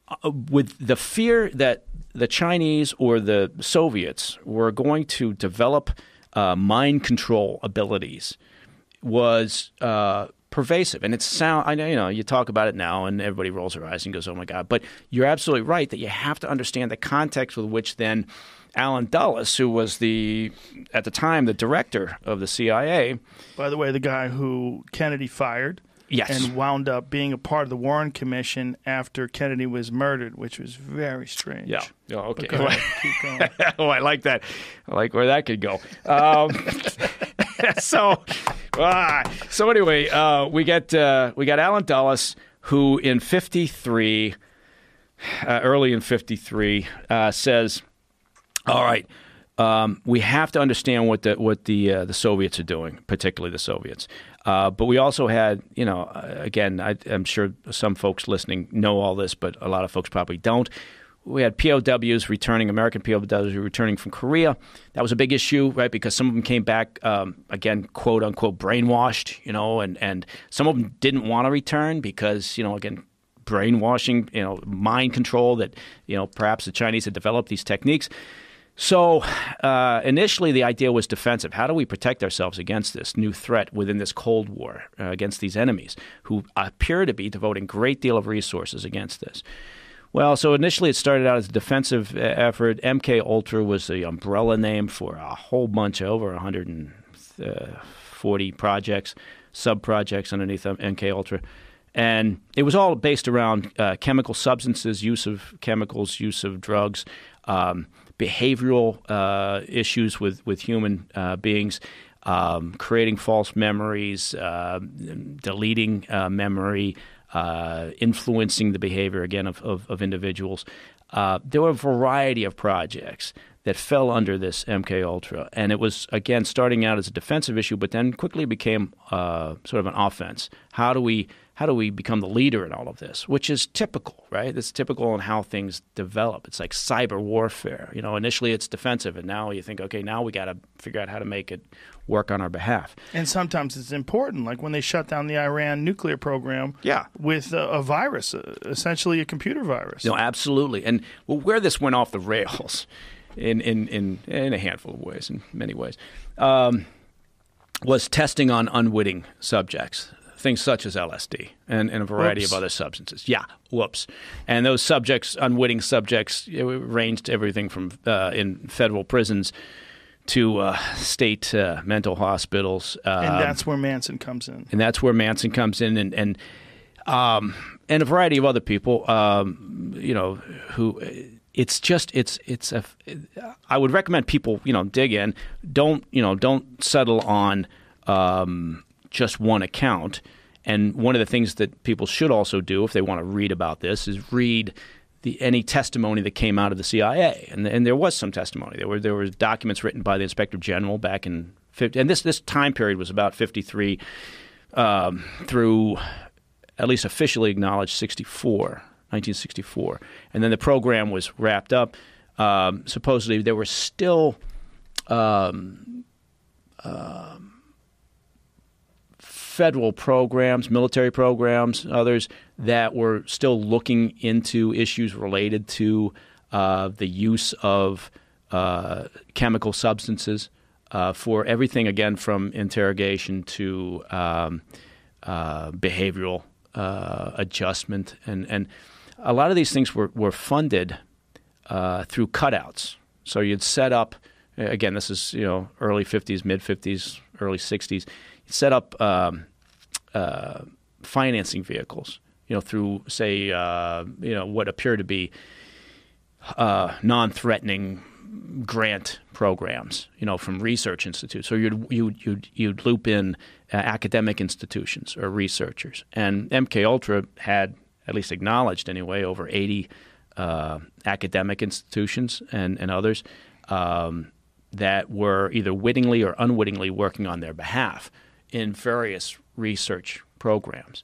uh, with the fear that the Chinese or the Soviets were going to develop uh, mind control abilities, was uh, pervasive, and it's sound. I know you know you talk about it now, and everybody rolls their eyes and goes, "Oh my god!" But you're absolutely right that you have to understand the context with which then Allen Dulles, who was the at the time the director of the CIA, By the way, the guy who Kennedy fired. Yes. And wound up being a part of the Warren Commission after Kennedy was murdered, which was very strange. Yeah. Oh, okay. Ahead, keep going. oh, I like that. I like where that could go. Um, so, ah, so anyway, uh, we get uh, we got Allen Dulles, who in '53, uh, early in '53, uh, says, "All right." Um, we have to understand what the what the uh, the Soviets are doing, particularly the Soviets. Uh, but we also had, you know, uh, again, I, I'm sure some folks listening know all this, but a lot of folks probably don't. We had POWs returning, American POWs returning from Korea. That was a big issue, right? Because some of them came back um, again, quote unquote, brainwashed, you know, and and some of them didn't want to return because you know again brainwashing, you know, mind control that you know perhaps the Chinese had developed these techniques. So uh, initially, the idea was defensive. How do we protect ourselves against this new threat within this Cold War uh, against these enemies who appear to be devoting great deal of resources against this? Well, so initially it started out as a defensive uh, effort. MK Ultra was the umbrella name for a whole bunch, over 140 projects, sub projects underneath MK Ultra and it was all based around uh, chemical substances, use of chemicals, use of drugs, um, behavioral uh, issues with with human uh, beings, um, creating false memories, uh, deleting uh, memory, uh, influencing the behavior again of of, of individuals. there were a variety of projects that fell under this MK Ultra, and it was again starting out as a defensive issue, but then quickly became sort of an offense. How do we how do we become the leader in all of this? Which is typical, right? It's typical in how things develop. It's like cyber warfare. You know, initially it's defensive, and now you think, okay, now we got to figure out how to make it work on our behalf. And sometimes it's important, like when they shut down the Iran nuclear program. Yeah. with a, a virus, uh, essentially a computer virus. No, absolutely. And well, where this went off the rails, in in in, in a handful of ways, in many ways. Um, was testing on unwitting subjects things such as LSD and, and a variety whoops. of other substances. Yeah, whoops. And those subjects, unwitting subjects, ranged everything from uh, in federal prisons to uh, state uh, mental hospitals. Um, and that's where Manson comes in. And that's where Manson comes in, and and um, and a variety of other people. Um, you know who. It's just it's it's a. I would recommend people you know dig in. Don't you know don't settle on. Um, just one account. And one of the things that people should also do if they want to read about this is read the, any testimony that came out of the CIA. And, and there was some testimony. There were there were documents written by the Inspector General back in 50, and this this time period was about 53 um, through at least officially acknowledged 64, 1964. And then the program was wrapped up. Um, supposedly there were still um, um federal programs, military programs, others that were still looking into issues related to uh, the use of uh, chemical substances uh, for everything, again, from interrogation to um, uh, behavioral uh, adjustment. And, and a lot of these things were, were funded uh, through cutouts. So you'd set up, again, this is you know early 50s, mid 50s, early 60s set up um, financing vehicles, you know, through say, uh, you know, what appear to be uh, non-threatening grant programs, you know, from research institutes. So you'd you'd you'd, you'd loop in uh, academic institutions or researchers, and MK Ultra had at least acknowledged anyway over 80 uh, academic institutions and and others. Um, that were either wittingly or unwittingly working on their behalf in various research programs.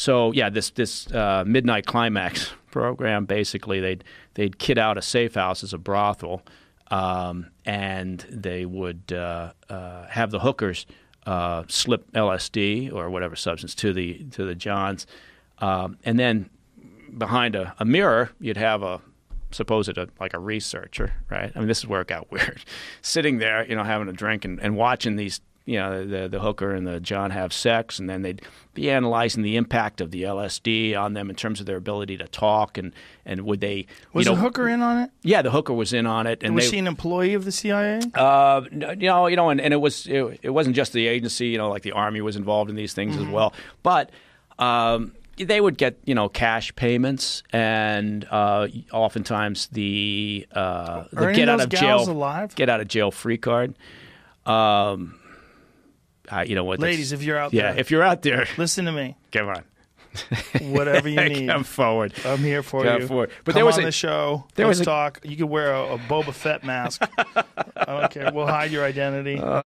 So yeah, this this uh, midnight climax program basically they'd they'd kit out a safe house as a brothel, um, and they would uh, uh, have the hookers uh, slip LSD or whatever substance to the to the johns, um, and then behind a, a mirror you'd have a supposed like a researcher, right? I mean, this is where it got weird. Sitting there, you know, having a drink and, and watching these you know the the hooker and the John have sex, and then they'd be analyzing the impact of the LSD on them in terms of their ability to talk, and and would they was you know, the hooker in on it? Yeah, the hooker was in on it, and was they, she an employee of the CIA? Uh, you know, you know, and, and it was it, it wasn't just the agency, you know, like the army was involved in these things mm-hmm. as well, but. Um, they would get you know cash payments and uh, oftentimes the, uh, the get out of jail alive? get out of jail free card. Um, uh, you know what? Ladies, if you're out yeah, there, if you're out there, listen to me. Come on. Whatever you need, come forward. I'm here for come you. Forward. But come there was on a, the show. There Let's was a, talk. You could wear a, a Boba Fett mask. I don't care. We'll hide your identity. Uh,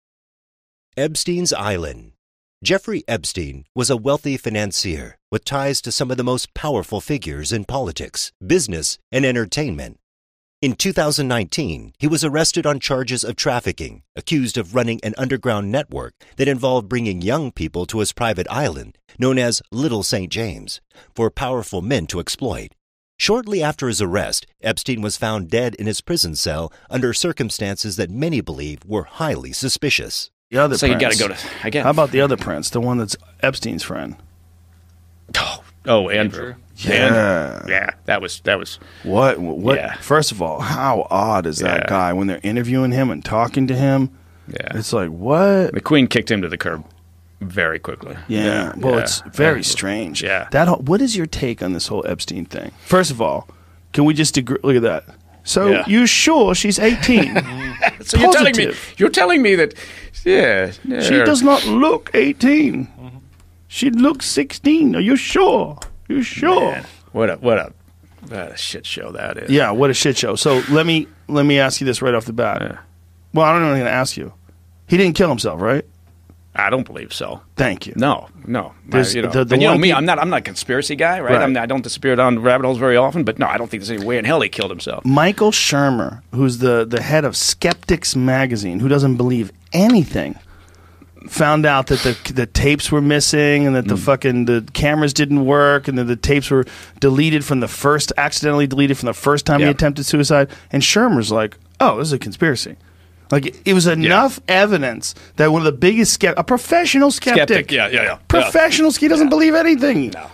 Epstein's Island. Jeffrey Epstein was a wealthy financier with ties to some of the most powerful figures in politics, business, and entertainment. In 2019, he was arrested on charges of trafficking, accused of running an underground network that involved bringing young people to his private island, known as Little St. James, for powerful men to exploit. Shortly after his arrest, Epstein was found dead in his prison cell under circumstances that many believe were highly suspicious. The other So you got to go to again. How about the other prince, the one that's Epstein's friend? Oh, oh Andrew. Yeah. Andrew. Yeah, that was that was. What? What? Yeah. First of all, how odd is that Yeah. guy when they're interviewing him and talking to him? Yeah. It's like what? McQueen kicked him to the curb very quickly. Yeah. Well, yeah. it's very Yeah. strange. Yeah. That. Whole, what is your take on this whole Epstein thing? First of all, can we just agree? Look at that. So Yeah. you sure she's eighteen? So you're telling me Positive. you're telling me that yeah, yeah. She does not look 18. She looks 16. Are you sure? You sure? Man, what a what a what a shit show that is. Yeah, what a shit show. So let me let me ask you this right off the bat. Yeah. Well, I don't know what I'm going to ask you. He didn't kill himself, right? I don't believe so. Thank you. No, no. There's- I- you know, the- the you know me. I'm not. I'm not a conspiracy guy, right? Right. I'm not, I don't disappear down rabbit holes very often, but no, I don't think there's any way in hell he killed himself. Michael Shermer, who's the, the head of Skeptics magazine, who doesn't believe anything, found out that the the tapes were missing and that Mm. the fucking the cameras didn't work and that the tapes were deleted from the first accidentally deleted from the first time he attempted suicide. And Shermer's like, "Oh, this is a conspiracy." Like it was enough evidence that one of the biggest skept- a professional skeptic, Skeptic, yeah, yeah, yeah. professional, he doesn't believe anything. No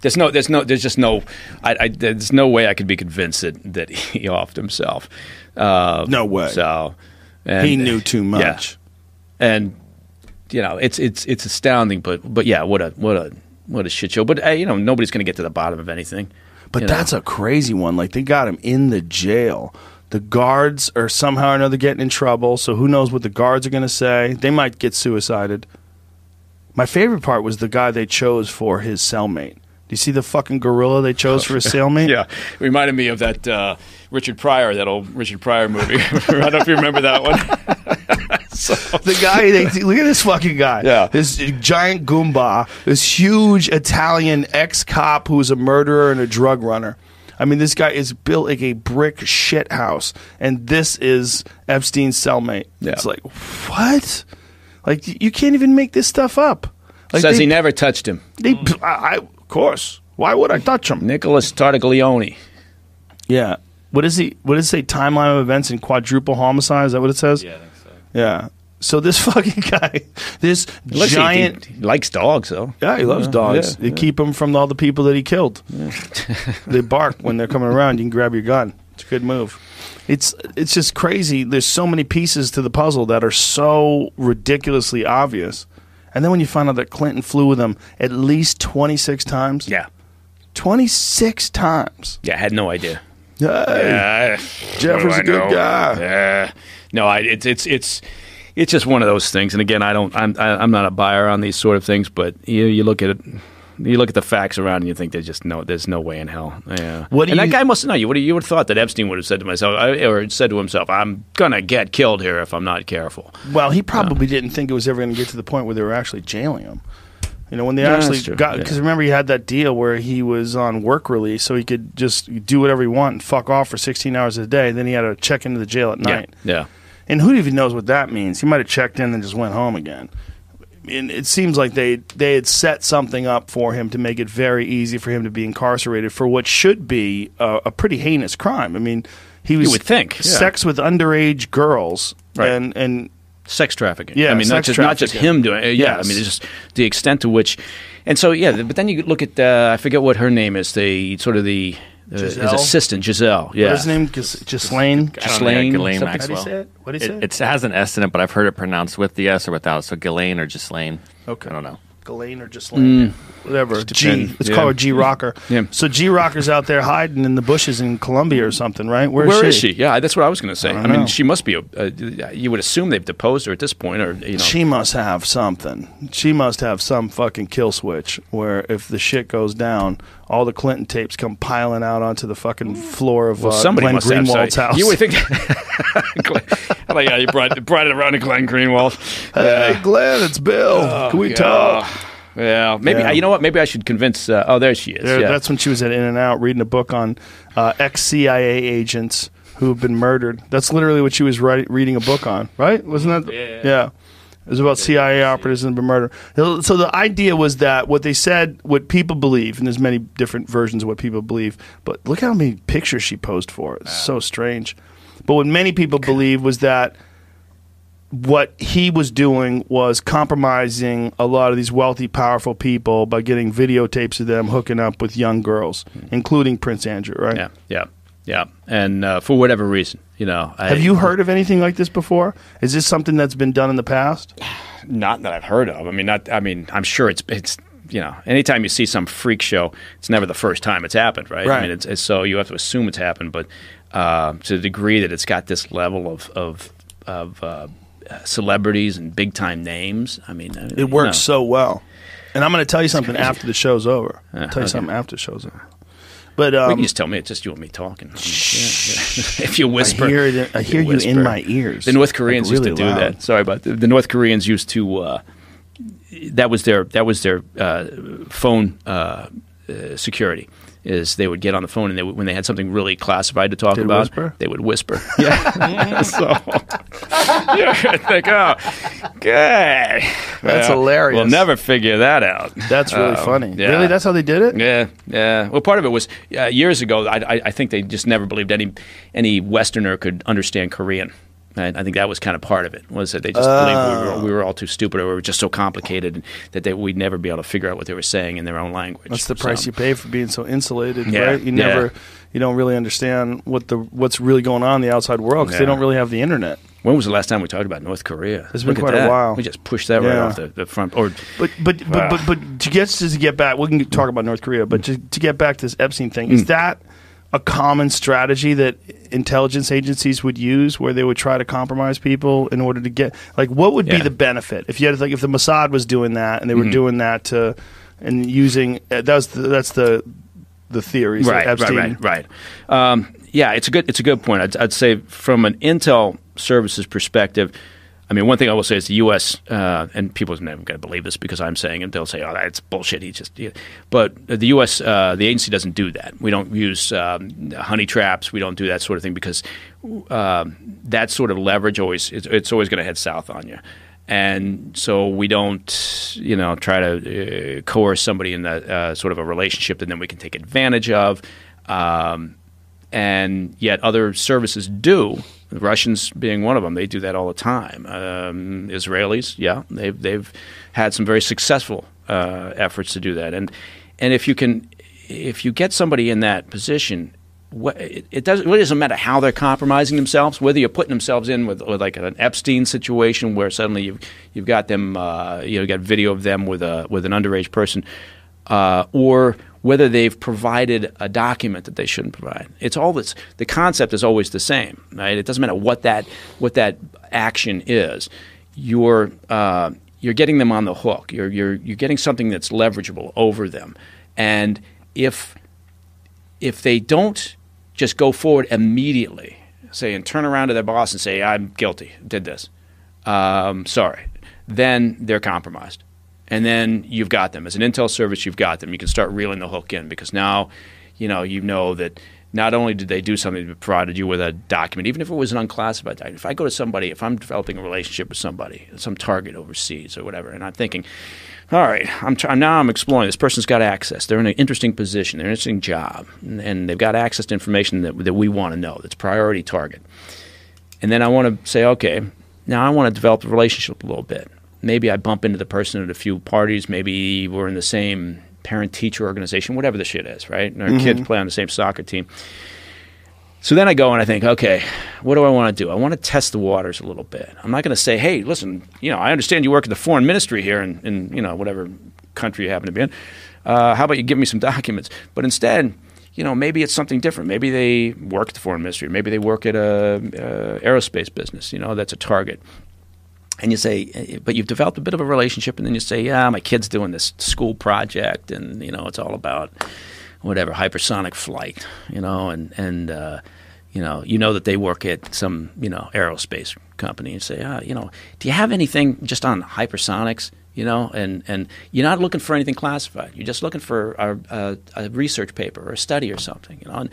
there's no. There's no. There's just no. I, I, there's no way I could be convinced that, that he offed himself. Uh, No way. So and, He knew too Yeah. much. and you know it's it's it's astounding. But but yeah, what a what a what a shit show. But you know nobody's going to get to the bottom of anything. But you know. that's a crazy one. Like they got him in the jail. The guards are somehow or another getting in trouble. So who knows what the guards are going to say? They might get suicided. My favorite part was the guy they chose for his cellmate. You see the fucking gorilla they chose for his cellmate? Yeah, it reminded me of that uh, Richard Pryor, that old Richard Pryor movie. I don't know if you remember that one. the guy they look at this fucking guy. Yeah. This giant goomba, this huge Italian ex cop who's a murderer and a drug runner. I mean, this guy is built like a brick shit house, and this is Epstein's cellmate. Yeah. It's like what? Like you can't even make this stuff up. Like Says they, he never touched him. They, I, course. Why would I touch him? Nicholas Tartaglione. Yeah. What is he? What does it say? Timeline of events in quadruple homicide. Is that what it says? Yeah, I think so. Yeah. So this fucking guy, this Looks- he- giant. He, likes dogs, though. Yeah, he loves Yeah, dogs. yeah, they keep him from all the people that he killed. they bark when they're coming around. You can grab your gun. It's a good move. It's it's just crazy. There's so many pieces to the puzzle that are so ridiculously obvious. And then when you find out that Clinton flew with him at least 26 times, Yeah. 26 times. Yeah, I had no idea. Hey, Yeah, Jeff was a oh, good know? guy. Yeah. No, I, it's it's it's it's just one of those things. And again, I don't. I'm I- I'm not a buyer on these sort of things. But you you look at it. You look at the facts around, and you think there's just no, there's no way in hell. Yeah. What do and you- that guy must know. You would you would have thought that Epstein would have said to myself, or said to himself, "I'm gonna get killed here if I'm not careful." Well, he probably didn't think it was ever going to get to the point where they were actually jailing him. You know, when they Yeah, actually got Yeah. because remember he had that deal where he was on work release, so he could just do whatever he want and fuck off for 16 hours a day. Then he had to check into the jail at night. Yeah. And who even knows what that means? He might have checked in and just went home again. And it seems like they they had set something up for him to make it very easy for him to be incarcerated for what should be a, a pretty heinous crime. I mean, he was would think, yeah. sex with underage girls Right. and and sex trafficking. Yeah, I mean, not just not just him doing. it. Yeah, Yes. I mean, it's just the extent to which, and so yeah. But then you look at uh, I forget what her name is. The sort of the uh, his assistant Giselle. Yeah, What is his name? Gis- Ghislaine? I don't know, Ghislaine, Ghislaine something- How do you Maxwell. say it? What do you say? It, it has an S in it, but I've heard it pronounced with the S or without. So Ghislaine or Ghislaine. Okay. I don't know. Ghislaine or Ghislaine? Whatever. G. depends. Let's Yeah. call her G Rocker. Yeah. So G Rocker's out there hiding in the bushes in Colombia or something, right? Where Where is she? Yeah, that's what I was going to say. I, don't mean, know. she must be. A, uh, you would assume they've deposed her at this point, or you know. She must have something. She must have some fucking kill switch where if the shit goes down, all the Clinton tapes come piling out onto the fucking floor of well, uh, somebody Glenn Greenwald's house. You would think. I like how you brought, brought it around to Glenn Greenwald. hey, Glenn, it's Bill. Can we God. talk? Well, maybe Yeah. you know what? Maybe I should convince. Uh, oh, there she is. There- yeah. That's when she was at In and Out reading a book on uh, ex CIA agents who have been murdered. That's literally what she was writing, reading a book on, right? Wasn't that? Yeah. It was about CIA operatives and murdered. So the idea was that what they said, what people believe, and there's many different versions of what people believe, but look how many pictures she posed for. It's so strange. But what many people believe was that what he was doing was compromising a lot of these wealthy, powerful people by getting videotapes of them hooking up with young girls, hmm. including Prince Andrew, right? yeah, yeah, yeah. And uh, for whatever reason, you know, I, Have you heard of anything like this before? Is this something that's been done in the past? Not that I've heard of. I mean, not. I mean, I'm sure it's it's. You know, anytime you see some freak show, it's never the first time it's happened, right? right. I mean, it's, it's so you have to assume it's happened, but uh, to the degree that it's got this level of of, of uh, celebrities and big time names, I mean, uh, It works so well. And I'm going to tell you something after the show's over. I'll tell you okay. something after the show's over. But you um, can just tell me it's just you and me talking. I mean, yeah, yeah. if you whisper, I hear, it, I hear you in my ears. The North like, Koreans really used to do loud. that. Sorry about the, the North Koreans used to. Uh, that was their that was their uh, phone uh, uh, security. Is they would get on the phone and they would, when they had something really classified to talk about, whisper? they would whisper. Yeah. so I think, oh, good. That's Well, hilarious. We'll never figure that out. That's really Um, funny. yeah. Really? That's how they did it? Yeah, yeah. Well, part of it was uh, years ago. I, I, I think they just never believed any any Westerner could understand Korean. I, I think that was kind of part of it. Was that they just believed we were, we were all too stupid or we were just so complicated that they, we'd never be able to figure out what they were saying in their own language. That's the So- price you pay for being so insulated, Yeah, right? You yeah. never, you don't really understand what the what's really going on in the outside world because they don't really have the internet. When was the last time we talked about North Korea? It's been Look at quite a while. We just pushed that right off the, the front. Or But but but, but but to get to get back, we can talk about North Korea. But to, to get back to this Epstein thing, Mm. is that a common strategy that intelligence agencies would use, where they would try to compromise people in order to get like what would be the benefit if you had like if the Mossad was doing that and they were Mm-hmm. doing that to and using uh, that's the, that's the the theories right, that right, right, right. Um, yeah, it's a good it's a good point. I'd, I'd say from an intel services perspective. I mean, one thing I will say is the U.S. Uh, and people are never going to believe this because I'm saying it. They'll say, "Oh, that's bullshit." He just, but the U.S. Uh, the agency doesn't do that. We don't use um, honey traps. We don't do that sort of thing because um, that sort of leverage always it's, it's always going to head south on you. And so we don't, you know, try to uh, coerce somebody in that uh, sort of a relationship that then we can take advantage of. Um, and yet other services do. Russians being one of them, they do that all the time. Um, Israelis, yeah, they've they've had some very successful uh, efforts to do that. And and if you can, if you get somebody in that position, what, it, it doesn't really doesn't matter how they're compromising themselves. Whether you're putting themselves in with, with like an Epstein situation where suddenly you've you've got them, uh, you know, got video of them with a with an underage person, uh, or whether they've provided a document that they shouldn't provide. It's all this. The concept is always the same, right? It doesn't matter what that what that action is. You're uh, you're getting them on the hook. You're you're you're getting something that's leverageable over them, and if if they don't just go forward immediately, say and turn around to their boss and say, "I'm guilty, did this," um, sorry, then they're compromised. And then you've got them as an intel service. You've got them. You can start reeling the hook in because now, you know, you know that not only did they do something that provided you with a document, even if it was an unclassified document. If I go to somebody, if I'm developing a relationship with somebody, some target overseas or whatever, and I'm thinking, all right, I'm now I'm exploring. This person's got access. They're in an interesting position. They're an interesting job, and, and they've got access to information that that we want to know. That's priority target. And then I want to say, okay, now I want to develop a relationship a little bit. Maybe I bump into the person at a few parties. Maybe we're in the same parent teacher organization, whatever the shit is, right? And our kids play on the same soccer team. So then I go and I think, okay, what do I want to do? I want to test the waters a little bit. I'm not going to say, hey, listen, you know, I understand you work at the foreign ministry here in, in you know, whatever country you happen to be in. Uh, how about you give me some documents? But instead, you know, maybe it's something different. Maybe they work at the foreign ministry. Maybe they work at a, uh aerospace business. You know, that's a target. And you say, but you've developed a bit of a relationship, and then you say, yeah, my kid's doing this school project, and you know, it's all about whatever hypersonic flight, you know, and and uh, you know, you know that they work at some you know aerospace company, and say, ah, you know, do you have anything just on hypersonics? you know, and, and you're not looking for anything classified. You're just looking for a, a, a research paper or a study or something, you know. And,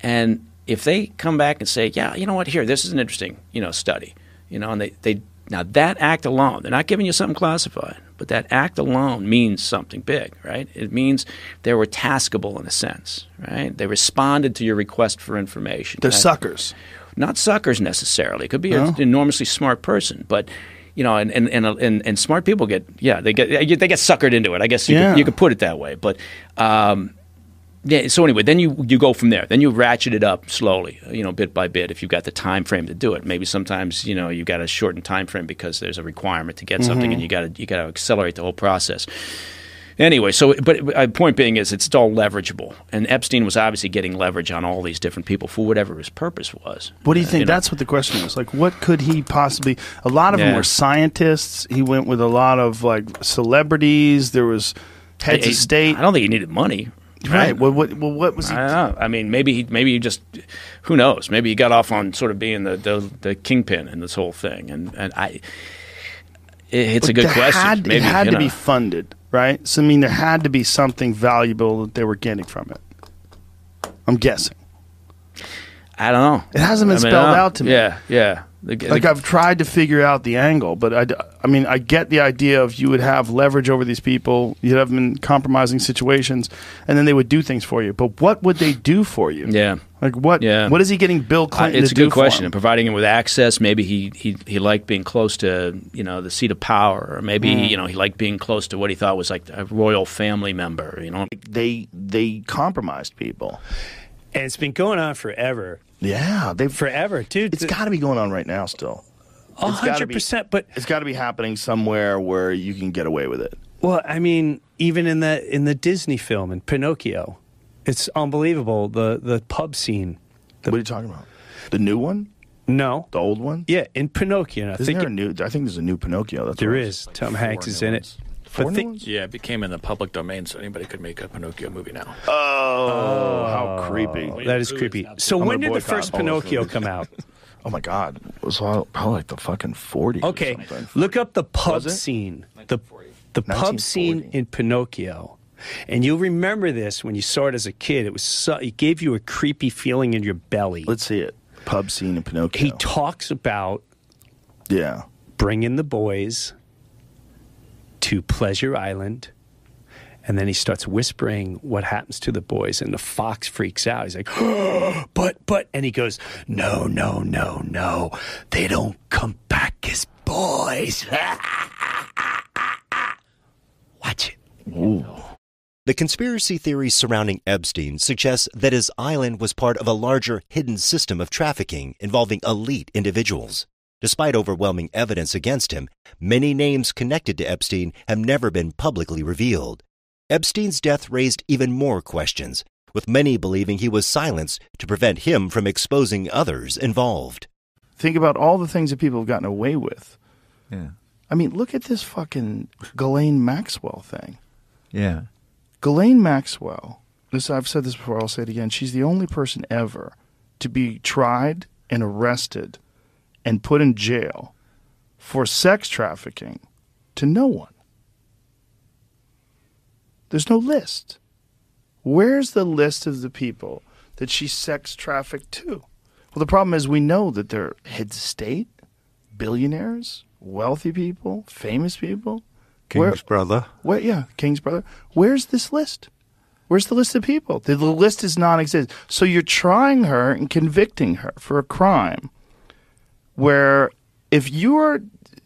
and if they come back and say, yeah, you know what, here, this is an interesting, you know, study, you know, and they, they now that act alone, they're not giving you something classified, but that act alone means something big, right? It means they were taskable in a sense, right? They responded to your request for information. They're And I- suckers. not suckers necessarily. It could be an enormously smart person, but you know, and and, and and and smart people get yeah they get they get suckered into it. I guess you, Yeah. could, you could put it that way. But um, yeah. So anyway, then you you go from there. Then you ratchet it up slowly, you know, bit by bit. If you've got the time frame to do it, maybe sometimes you know you got to shorten time frame because there's a requirement to get something, and you got to you got to accelerate the whole process. Anyway, so but uh, point being is it's all leverageable, and Epstein was obviously getting leverage on all these different people for whatever his purpose was. What do you Uh, think? know. That's what the question was. Like, what could he possibly? A lot of them were scientists. He went with a lot of like celebrities. There was heads I- of state. I don't think he needed money. Right. What, what, well, what was he? I don't know. I mean, maybe he maybe he just who knows? Maybe he got off on sort of being the the, the kingpin in this whole thing, and and I. It, it's a good question. Had, maybe it had to know. be funded, right? So I mean, there had to be something valuable that they were getting from it. I'm guessing. I don't know. It hasn't been I mean, spelled out to me. Yeah, yeah. The- Like the- I've tried to figure out the angle, but I, I mean, I get the idea of you would have leverage over these people, you'd have them in compromising situations, and then they would do things for you. But what would they do for you? yeah. Like what? Yeah. What is he getting Bill Uh, Clinton it's to a good question. Providing him with access, maybe he, he he liked being close to you know the seat of power, or maybe Mm. you know he liked being close to what he thought was like a royal family member. You know, They they compromised people. And it's been going on forever. Yeah, they've Forever, dude. It's got to be going on right now still. A it's gotta hundred percent. But It's got to be happening somewhere where you can get away with it. well, I mean, even in the in the Disney film in Pinocchio, it's unbelievable. The the pub scene. what are you talking about? The new one? No. The old one? Yeah, in Pinocchio. I Isn't think there a new? I think there's a new Pinocchio. That's there it is. Tom Hanks is in it. Four But new thi- Yeah, it became in the public domain, so anybody could make a Pinocchio movie now. Oh, how oh. creepy! that is creepy. So I'm when did the first Pinocchio come out? Oh my God! It was all- probably like the fucking 40s. or Okay, something. look up the pub scene. The the pub scene in Pinocchio. And you'll remember this when you saw it as a kid. It was so, it gave you a creepy feeling in your belly. Let's see it. Pub scene in Pinocchio. He talks about yeah. bringing the boys to Pleasure Island. And then he starts whispering what happens to the boys, and the fox freaks out. He's like, but, but, and he goes, no, no, no, no. They don't come back as boys. Watch it. The conspiracy theories surrounding Epstein suggest that his island was part of a larger hidden system of trafficking involving elite individuals. Despite overwhelming evidence against him, many names connected to Epstein have never been publicly revealed. Epstein's death raised even more questions, with many believing he was silenced to prevent him from exposing others involved. Think about all the things that people have gotten away with. Yeah. I mean, look at this fucking Ghislaine Maxwell thing. Yeah. Ghislaine Maxwell, this I've said this before, I'll say it again. She's the only person ever to be tried and arrested and put in jail for sex trafficking to no one. There's no list. Where's the list of the people that she sex trafficked to? Well, the problem is we know that they're heads of state, billionaires, wealthy people, famous people. Where- King's brother. where, yeah, King's brother. Where's this list? Where's the list of people? The, the list is non-existent. So you're trying her and convicting her for a crime where if you're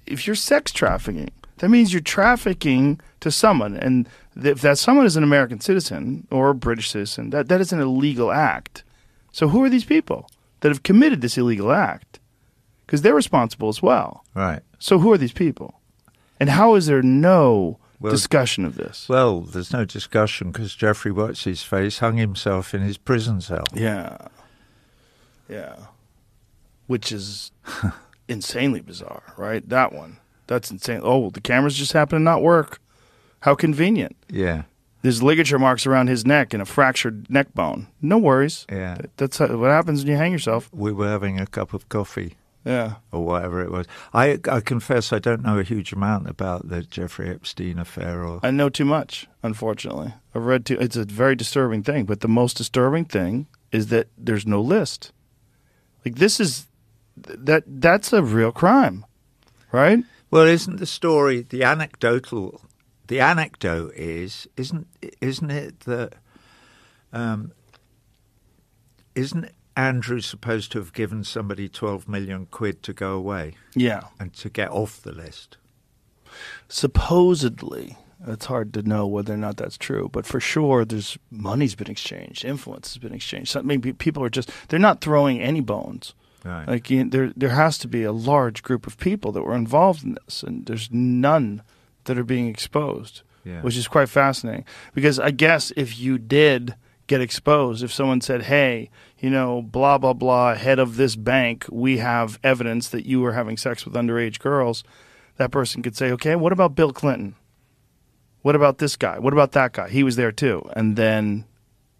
if you're sex trafficking, that means you're trafficking to someone, and th- if that someone is an American citizen or a British citizen, that that is an illegal act. So who are these people that have committed this illegal act? Because they're responsible as well. Right. So who are these people? And how is there no Well- discussion of this? Well, there's no discussion because Jeffrey What's his face hung himself in his prison cell. Yeah. Yeah. Which is insanely bizarre, right? That one. That's insane. Oh, the cameras just happen to not work. How convenient. Yeah. There's ligature marks around his neck and a fractured neck bone. No worries. Yeah. That's what happens when you hang yourself. We were having a cup of coffee Yeah. Or whatever it was. I, I confess I don't know a huge amount about the Jeffrey Epstein affair. Or I know too much, unfortunately. I've read too. It's a very disturbing thing, but the most disturbing thing is that there's no list. Like this is that that's a real crime, right? Well, isn't the story the anecdotal? The anecdote is isn't isn't it that um, isn't Andrew supposed to have given somebody twelve million quid to go away? Yeah, and to get off the list. Supposedly, it's hard to know whether or not that's true, but for sure, there's money's been exchanged, influence has been exchanged. So maybe people are just they're not throwing any bones. Right. Like you, there, there has to be a large group of people that were involved in this, and there's none that are being exposed, Yeah. which is quite fascinating. Because I guess if you did get exposed, if someone said, "Hey, you know, blah blah blah, head of this bank, we have evidence that you were having sex with underage girls," that person could say, "Okay, what about Bill Clinton? What about this guy? What about that guy? He was there too." And then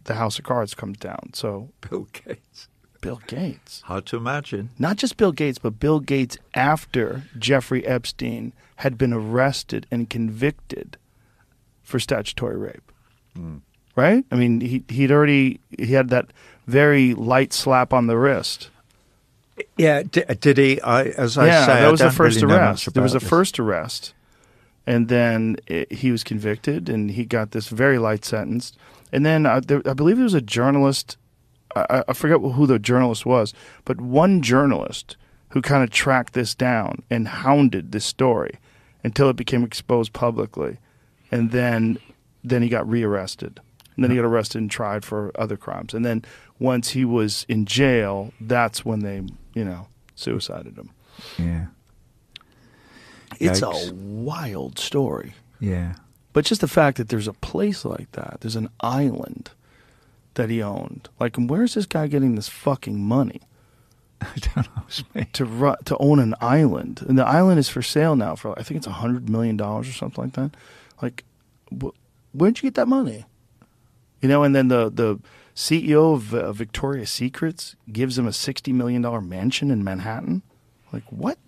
the House of Cards comes down. So Bill Gates. Bill Gates. Hard to imagine. Not just Bill Gates, but Bill Gates after Jeffrey Epstein had been arrested and convicted for statutory rape. Right? I mean, he he'd already he had that very light slap on the wrist. Yeah, did, did he? I, as I yeah, say, that was the first really arrest. There was a this. first arrest, and then it, he was convicted, and he got this very light sentence. And then uh, there, I believe there was a journalist. I, I- I forget who the journalist was, but one journalist who kind of tracked this down and hounded this story until it became exposed publicly, and then then he got rearrested. And then he got arrested and tried for other crimes. And then once he was in jail, that's when they, you know, suicided him. Yeah. It's a wild story. Yeah. But just the fact that there's a place like that, there's an island that he owned. Like, where's this guy getting this fucking money? I don't know. To ru- to own an island, and the island is for sale now for I think it's a hundred million dollars or something like that. Like, wh- where'd you get that money? You know, and then the the CEO of uh, Victoria's Secrets gives him a sixty million dollar mansion in Manhattan. Like what?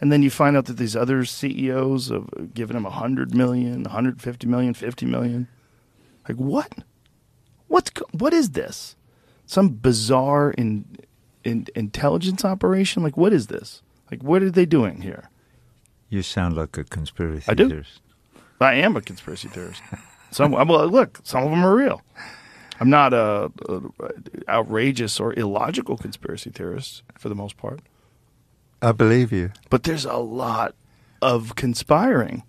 And then you find out that these other CEOs have given him a hundred million, 150 million, 50 million. Like what? What's what is this? Some bizarre in, in intelligence operation? Like what is this? Like what are they doing here? You sound like a conspiracy I do. theorist. I am a conspiracy theorist. Some well, look, some of them are real. I'm not a, a outrageous or illogical conspiracy theorist for the most part. I believe you. But there's a lot of conspiring.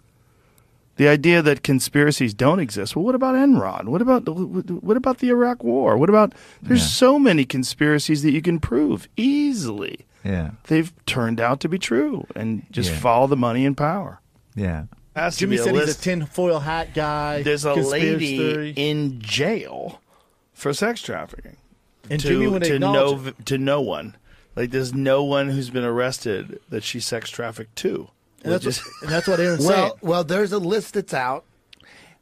The idea that conspiracies don't exist. Well, what about Enron? What about the, what about the Iraq War? What about there's Yeah. so many conspiracies that you can prove easily. Yeah. They've turned out to be true, and just Yeah. follow the money and power. Yeah. Has Jimmy be a said he's list. a tinfoil hat guy. There's a lady theory. in jail for sex trafficking. And to, Jimmy wouldn't to acknowledge no to no one. Like there's no one who's been arrested that she sex trafficked to. And that's, Which what, is- and that's what Aaron's well, saying. well, there's a list that's out.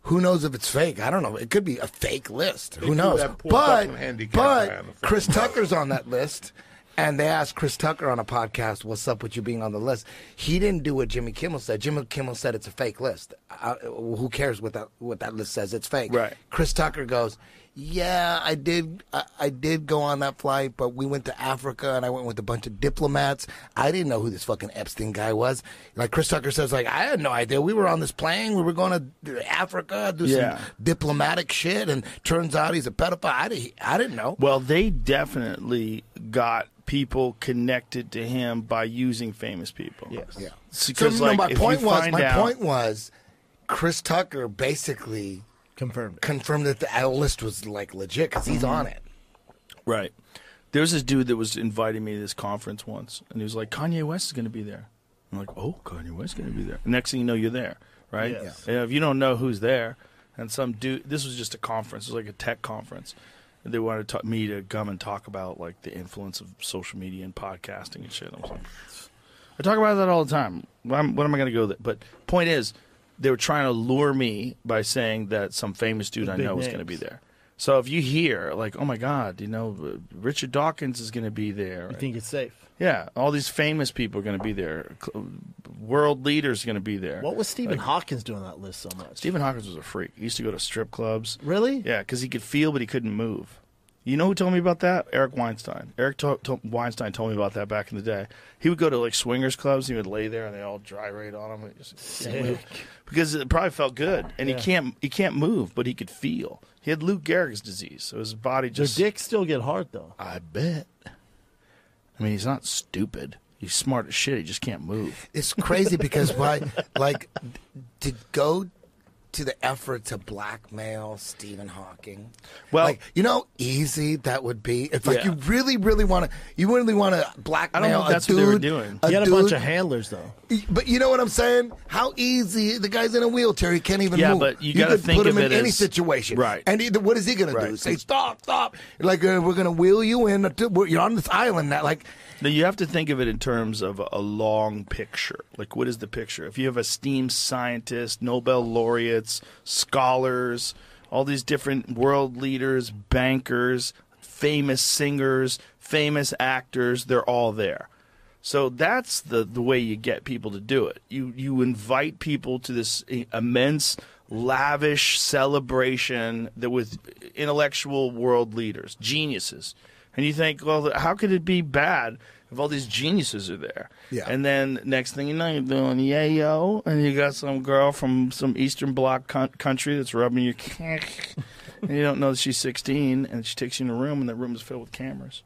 Who knows if it's fake? I don't know. It could be a fake list. They Who knows? But fucking handicapped guy on the but. Chris Tucker's on that list, and they asked Chris Tucker on a podcast, "What's up with you being on the list?" He didn't do what Jimmy Kimmel said. Jimmy Kimmel said it's a fake list. I, who cares what that what that list says? It's fake. Right. Chris Tucker goes, "Yeah, I did. I, I did go on that flight, but we went to Africa, and I went with a bunch of diplomats. I didn't know who this fucking Epstein guy was. Like Chris Tucker says, like I had no idea. We were on this plane. We were going to Africa, do Yeah. some diplomatic shit, and turns out he's a pedophile. I, did, I didn't know. well, they definitely got people connected to him by using famous people. Yes. Yeah. So, So 'cause, no, my if point you was, my out- point was, Chris Tucker basically Confirmed. confirmed that the list was like legit because he's on it. Right. There was this dude that was inviting me to this conference once, and he was like, Kanye West is going to be there. I'm like, oh, Kanye West is going to be there. Next thing you know, you're there, right? Yes. And if you don't know who's there, and some dude, this was just a conference, it was like a tech conference. And they wanted to talk, me to come and talk about like the influence of social media and podcasting and shit. I was like, I talk about that all the time. What am I going to go there? But point is, they were trying to lure me by saying that some famous dude I Big know was going to be there. So if you hear like, oh my God, you know, Richard Dawkins is going to be there. You think it's safe? Yeah, all these famous people are going to be there. World leaders are going to be there. What was Stephen Like, Hawkins doing on that list so much? Stephen Hawkins was a freak. He used to go to strip clubs. Really? Yeah, because he could feel, but he couldn't move. You know who told me about that? Eric Weinstein. Eric to- to- Weinstein told me about that back in the day. He would go to like swingers clubs. He would lay there, and they all dry rate on him. just. Sick. Because it probably felt good, and Yeah. he can't he can't move, but he could feel. He had Lou Gehrig's disease, so his body Their just. dicks still get hard though. I bet. I mean, he's not stupid. He's smart as shit. He just can't move. It's crazy because why, like, to go to the effort to blackmail Stephen Hawking. Well- like, you know, easy that would be. If like Yeah. you really, really want to, you really want to blackmail if that's a dude. what they were doing. A He had a bunch of handlers though. But you know what I'm saying? How easy the guy's in a wheelchair; he can't even Yeah, move. but you gotta think put him of in any as- situation, Right. And either, what is he going to do? Say stop, stop! Like uh, we're going to wheel you in. to- You're on this island that, like, Now you have to think of it in terms of a long picture. Like, what is the picture? If you have a esteemed scientist, Nobel laureates, scholars, all these different world leaders, bankers, famous singers, famous actors, they're all there. So that's the, the way you get people to do it. You you invite people to this immense, lavish celebration that with intellectual world leaders, geniuses, and you think, well, how could it be bad if all these geniuses are there? Yeah. And then next thing you know, you're doing yayo, and you got some girl from some Eastern Bloc coun- country that's rubbing your, and you don't know that she's 16, and she takes you in a room, and the room is filled with cameras.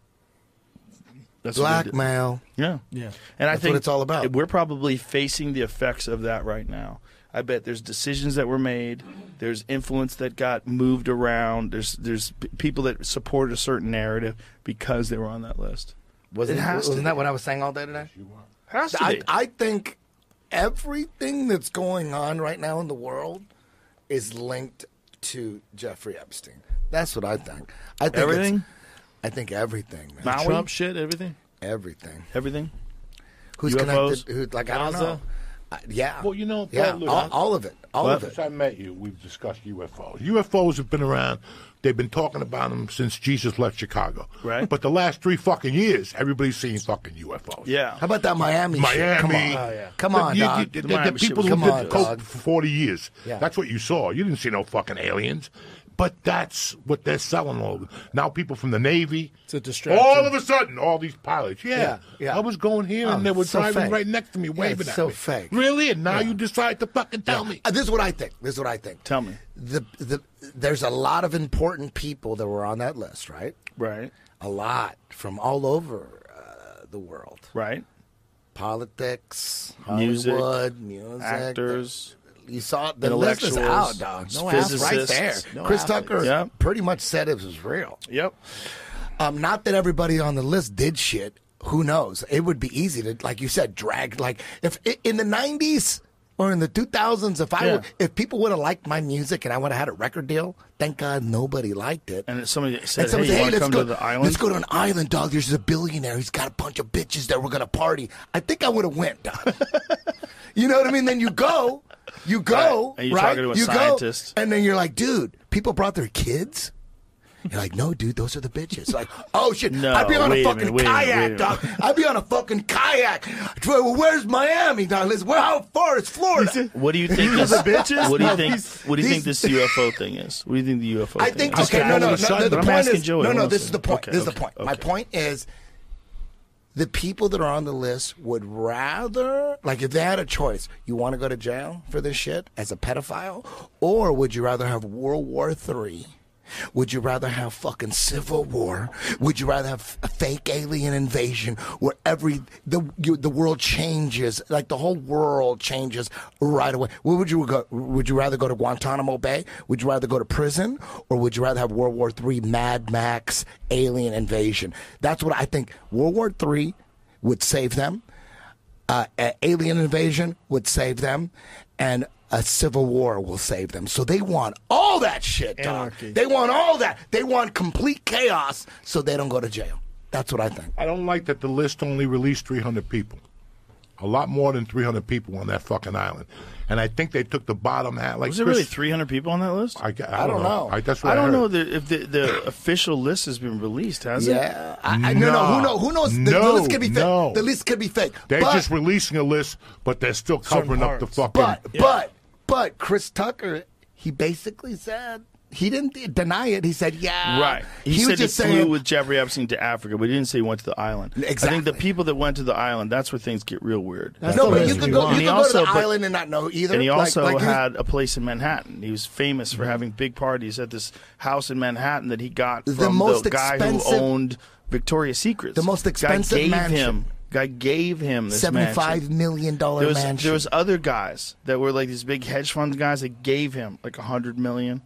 That's what they do. blackmail. Yeah. Yeah. And I think what it's all about. We're probably facing the effects of that right now. I bet there's decisions that were made. There's influence that got moved around. There's there's p- people that support a certain narrative because they were on that list. Wasn't, It has to wasn't be. that what I was saying all day today? Has to I, be. I think everything that's going on right now in the world is linked to Jeffrey Epstein. That's what I think. I think it's- Everything? I think everything, man. Maui? Trump shit, everything. Everything. Everything. Who's UFOs? connected? Who, like I don't Gaza? know. Uh, yeah. Well, you know, yeah, Paul, look, all, I- all of it. All What? of it. Since I met you, we've discussed UFOs. UFOs have been around. They've been talking about them since Jesus left Chicago. Right. But the last three fucking years, every's seen fucking UFOs. Yeah. How about that Miami? shit? Miami. Come on. Oh, yeah. Come The- you- dog. you- The the, the Miami people was who Come did on, coke dog. for 40 years. Yeah. That's what you saw. You didn't see no fucking aliens. But that's what they're selling all over. Now people from the Navy. It's a distraction. All of a sudden, all these pilots. Yeah. Yeah, yeah. I was going here Oh, and they were so driving fake. right next to me, Yeah, waving it's at so me. fake. Really? And now you decide to fucking tell me. Uh, this is what I think. This is what I think. Tell me. The the there's a lot of important people that were on that list, right? Right. A lot from all over uh, the world. Right. Politics, Music, Hollywood, music, Actors. You saw the list is out, dog. No ass right there. No Chris athletes. Tucker Yep. pretty much said it was real. Yep. Um, not that everybody on the list did shit. Who knows? It would be easy to, like you said, drag. Like if in the '90s or in the 2000s, if I Yeah. would, if people would have liked my music and I would have had a record deal, thank God nobody liked it. And somebody said, And somebody "Hey, said, you want to come let's go, to the island?" Let's go to an island, dog. There's a billionaire. He's got a bunch of bitches that we're gonna party. I think I would have went, dog. you know what I mean? Then you go, you go, Right. And you're right? talking to a you scientist. go, and then you're like, dude, people brought their kids. You're like, no, dude, those are the bitches. Like, oh shit, No, I'd be on a a fucking minute, a minute, kayak, wait a dog. I'd be on a fucking kayak. Well, Where's Miami, dog? Listen, where, how far is Florida? What do you think? These this, the bitches? What do you think? these- what do you think this UFO thing is? What do you think the UFO? I thing think is? okay, no, no, no. All of a sudden- no the I'm point asking is, Joey. no, no. This is the point. Okay, this is okay, the point. okay. My point is, the people that are on the list would rather, like, if they had a choice, you want to go to jail for this shit as a pedophile, or would you rather have World War Three? Would you rather have fucking civil war? Would you rather have a fake alien invasion where every the you, the world changes, like the whole world changes right away? Where would you go? Would you rather go to Guantanamo Bay? Would you rather go to prison, or would you rather have World War Three, Mad Max, alien invasion? That's what I think. World War Three would save them. Uh, a- alien invasion would save them, and a civil war will save them. So they want all that shit, dog. Anarchy. They want all that. They want complete chaos, so they don't go to jail. That's what I think. I don't like that the list only released 300 people. A lot more than 300 people on that fucking island. And I think they took the bottom half. Like was there Chris- really 300 people on that list? I, I, don't, know. I, that's what I don't heard. know the, if the, the official list has been released, has Yeah, it? I, I, no, no, who knows? Who knows? The, the list could be fake. no. The list could be fake. They're but, just releasing a list, but they're still covering up the fucking. but, but, but Chris Tucker, he basically said he didn't deny it. He said, yeah, Right. He, He, said was just he flew saying. with Jeffrey Epstein to Africa, but he didn't say he went to the island. I think the people that went to the island, that's where things get real weird. no, but you could go, you could he go to the but- island and not know either. And he also like he was- had a place in Manhattan. He was famous for having big parties at this house in Manhattan that he got The from most the guy who owned Victoria's Secrets. The most expensive guy gave mansion. him. Guy gave him this Seventy-five mansion. million dollar There was, mansion. there was other guys that were like these big hedge fund guys that gave him like a hundred million.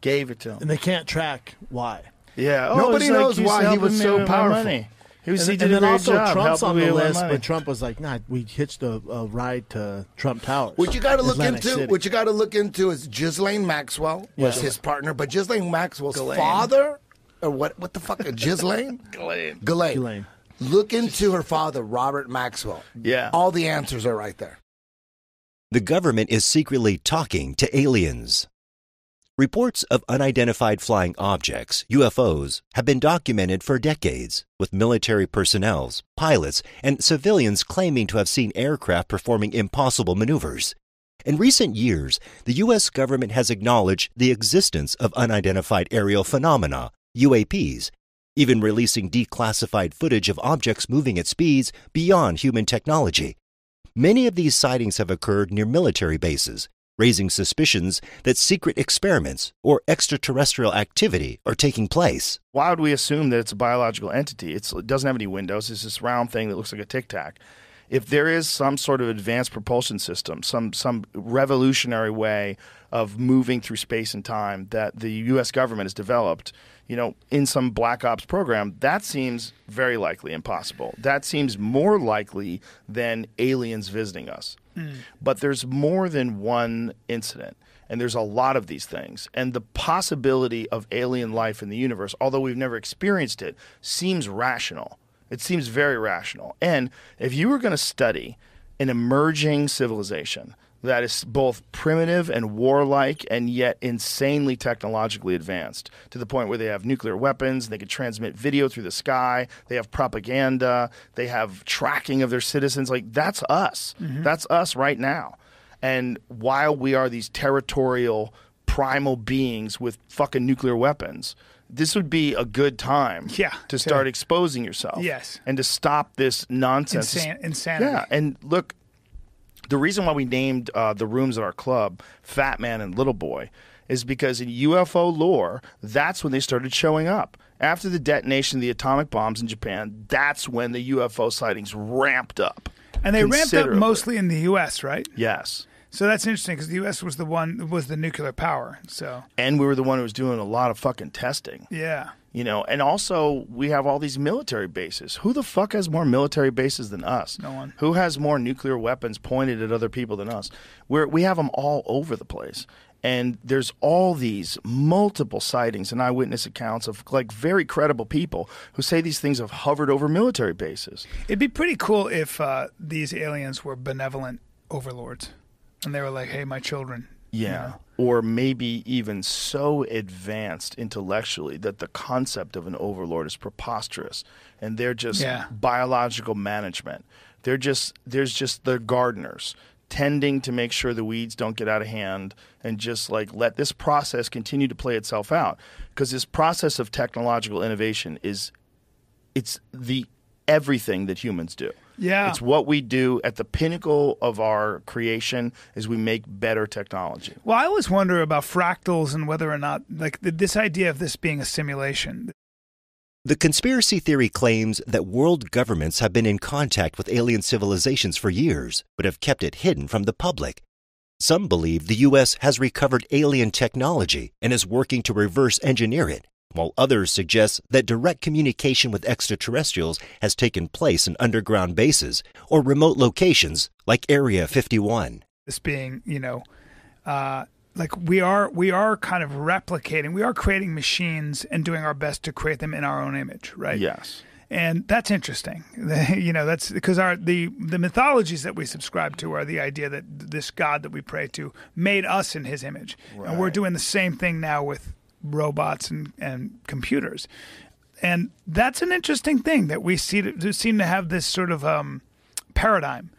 Gave it to him. And they can't track why. Yeah. Oh, Nobody like knows why he was so powerful. money. He was. and, he and did a then great also job Trump's on the list, but Trump was like, "Nah, we hitched a, a ride to Trump Towers." What you got to look into, City. what you got to look into is Ghislaine Maxwell was Yeah. his partner, but Ghislaine Maxwell's Ghislaine. father, or what? What the fuck? Ghislaine? Ghislaine. Ghislaine. Ghislaine. Look into her father, Robert Maxwell. Yeah. All the answers are right there. The government is secretly talking to aliens. Reports of unidentified flying objects, UFOs, have been documented for decades, with military personnel, pilots, and civilians claiming to have seen aircraft performing impossible maneuvers. In recent years, the U.S. government has acknowledged the existence of unidentified aerial phenomena, UAPs, even releasing declassified footage of objects moving at speeds beyond human technology. Many of these sightings have occurred near military bases, raising suspicions that secret experiments or extraterrestrial activity are taking place. Why would we assume that it's a biological entity? It's, it doesn't have any windows. It's this round thing that looks like a tic tac. If there is some sort of advanced propulsion system, some some revolutionary way of moving through space and time that the U.S. government has developed, you know, in some black ops program, that seems very likely impossible. That seems more likely than aliens visiting us. But there's more than one incident, and there's a lot of these things. And the possibility of alien life in the universe, although we've never experienced it, seems rational. It seems very rational. And if you were going to study an emerging civilization that is both primitive and warlike and yet insanely technologically advanced to the point where they have nuclear weapons, they can transmit video through the sky, they have propaganda, they have tracking of their citizens. Like, that's us. Mm-hmm. That's us right now. And while we are these territorial, primal beings with fucking nuclear weapons, this would be a good time Yeah, to start exposing yourself. Yes. And to stop this nonsense. Insan- insanity. Yeah. And look, the reason why we named uh, the rooms at our club Fat Man and Little Boy is because in UFO lore, that's when they started showing up. After the detonation of the atomic bombs in Japan, that's when the UFO sightings ramped up. And they ramped up mostly in the U.S., right? Yes. So that's interesting because the U.S. was the one was the nuclear power. So And we were the one who was doing a lot of fucking testing. yeah, You know, and also we have all these military bases. Who the fuck has more military bases than us? No one. Who has more nuclear weapons pointed at other people than us? We're, we have them all over the place. And there's all these multiple sightings and eyewitness accounts of like very credible people who say these things have hovered over military bases. it'd be pretty cool if uh, these aliens were benevolent overlords, and they were like, "Hey, my children." you Yeah. know. Or maybe even so advanced intellectually that the concept of an overlord is preposterous and they're just Yeah. biological management. They're just there's just the gardeners tending to make sure the weeds don't get out of hand and just like let this process continue to play itself out because this process of technological innovation is it's the everything that humans do. Yeah. It's what we do at the pinnacle of our creation is we make better technology. Well, I always wonder about fractals and whether or not like this idea of this being a simulation. The conspiracy theory claims that world governments have been in contact with alien civilizations for years, but have kept it hidden from the public. Some believe the U.S. has recovered alien technology and is working to reverse engineer it, while others suggest that direct communication with extraterrestrials has taken place in underground bases or remote locations like Area 51. This being, you know, uh, like we are we are kind of replicating. We are creating machines and doing our best to create them in our own image, right? Yes. and that's interesting. you know, that's because our the the mythologies that we subscribe to are the idea that this God that we pray to made us in His image, and we're doing the same thing now with robots and and computers, and that's an interesting thing that we see to, seem to have this sort of um, paradigm,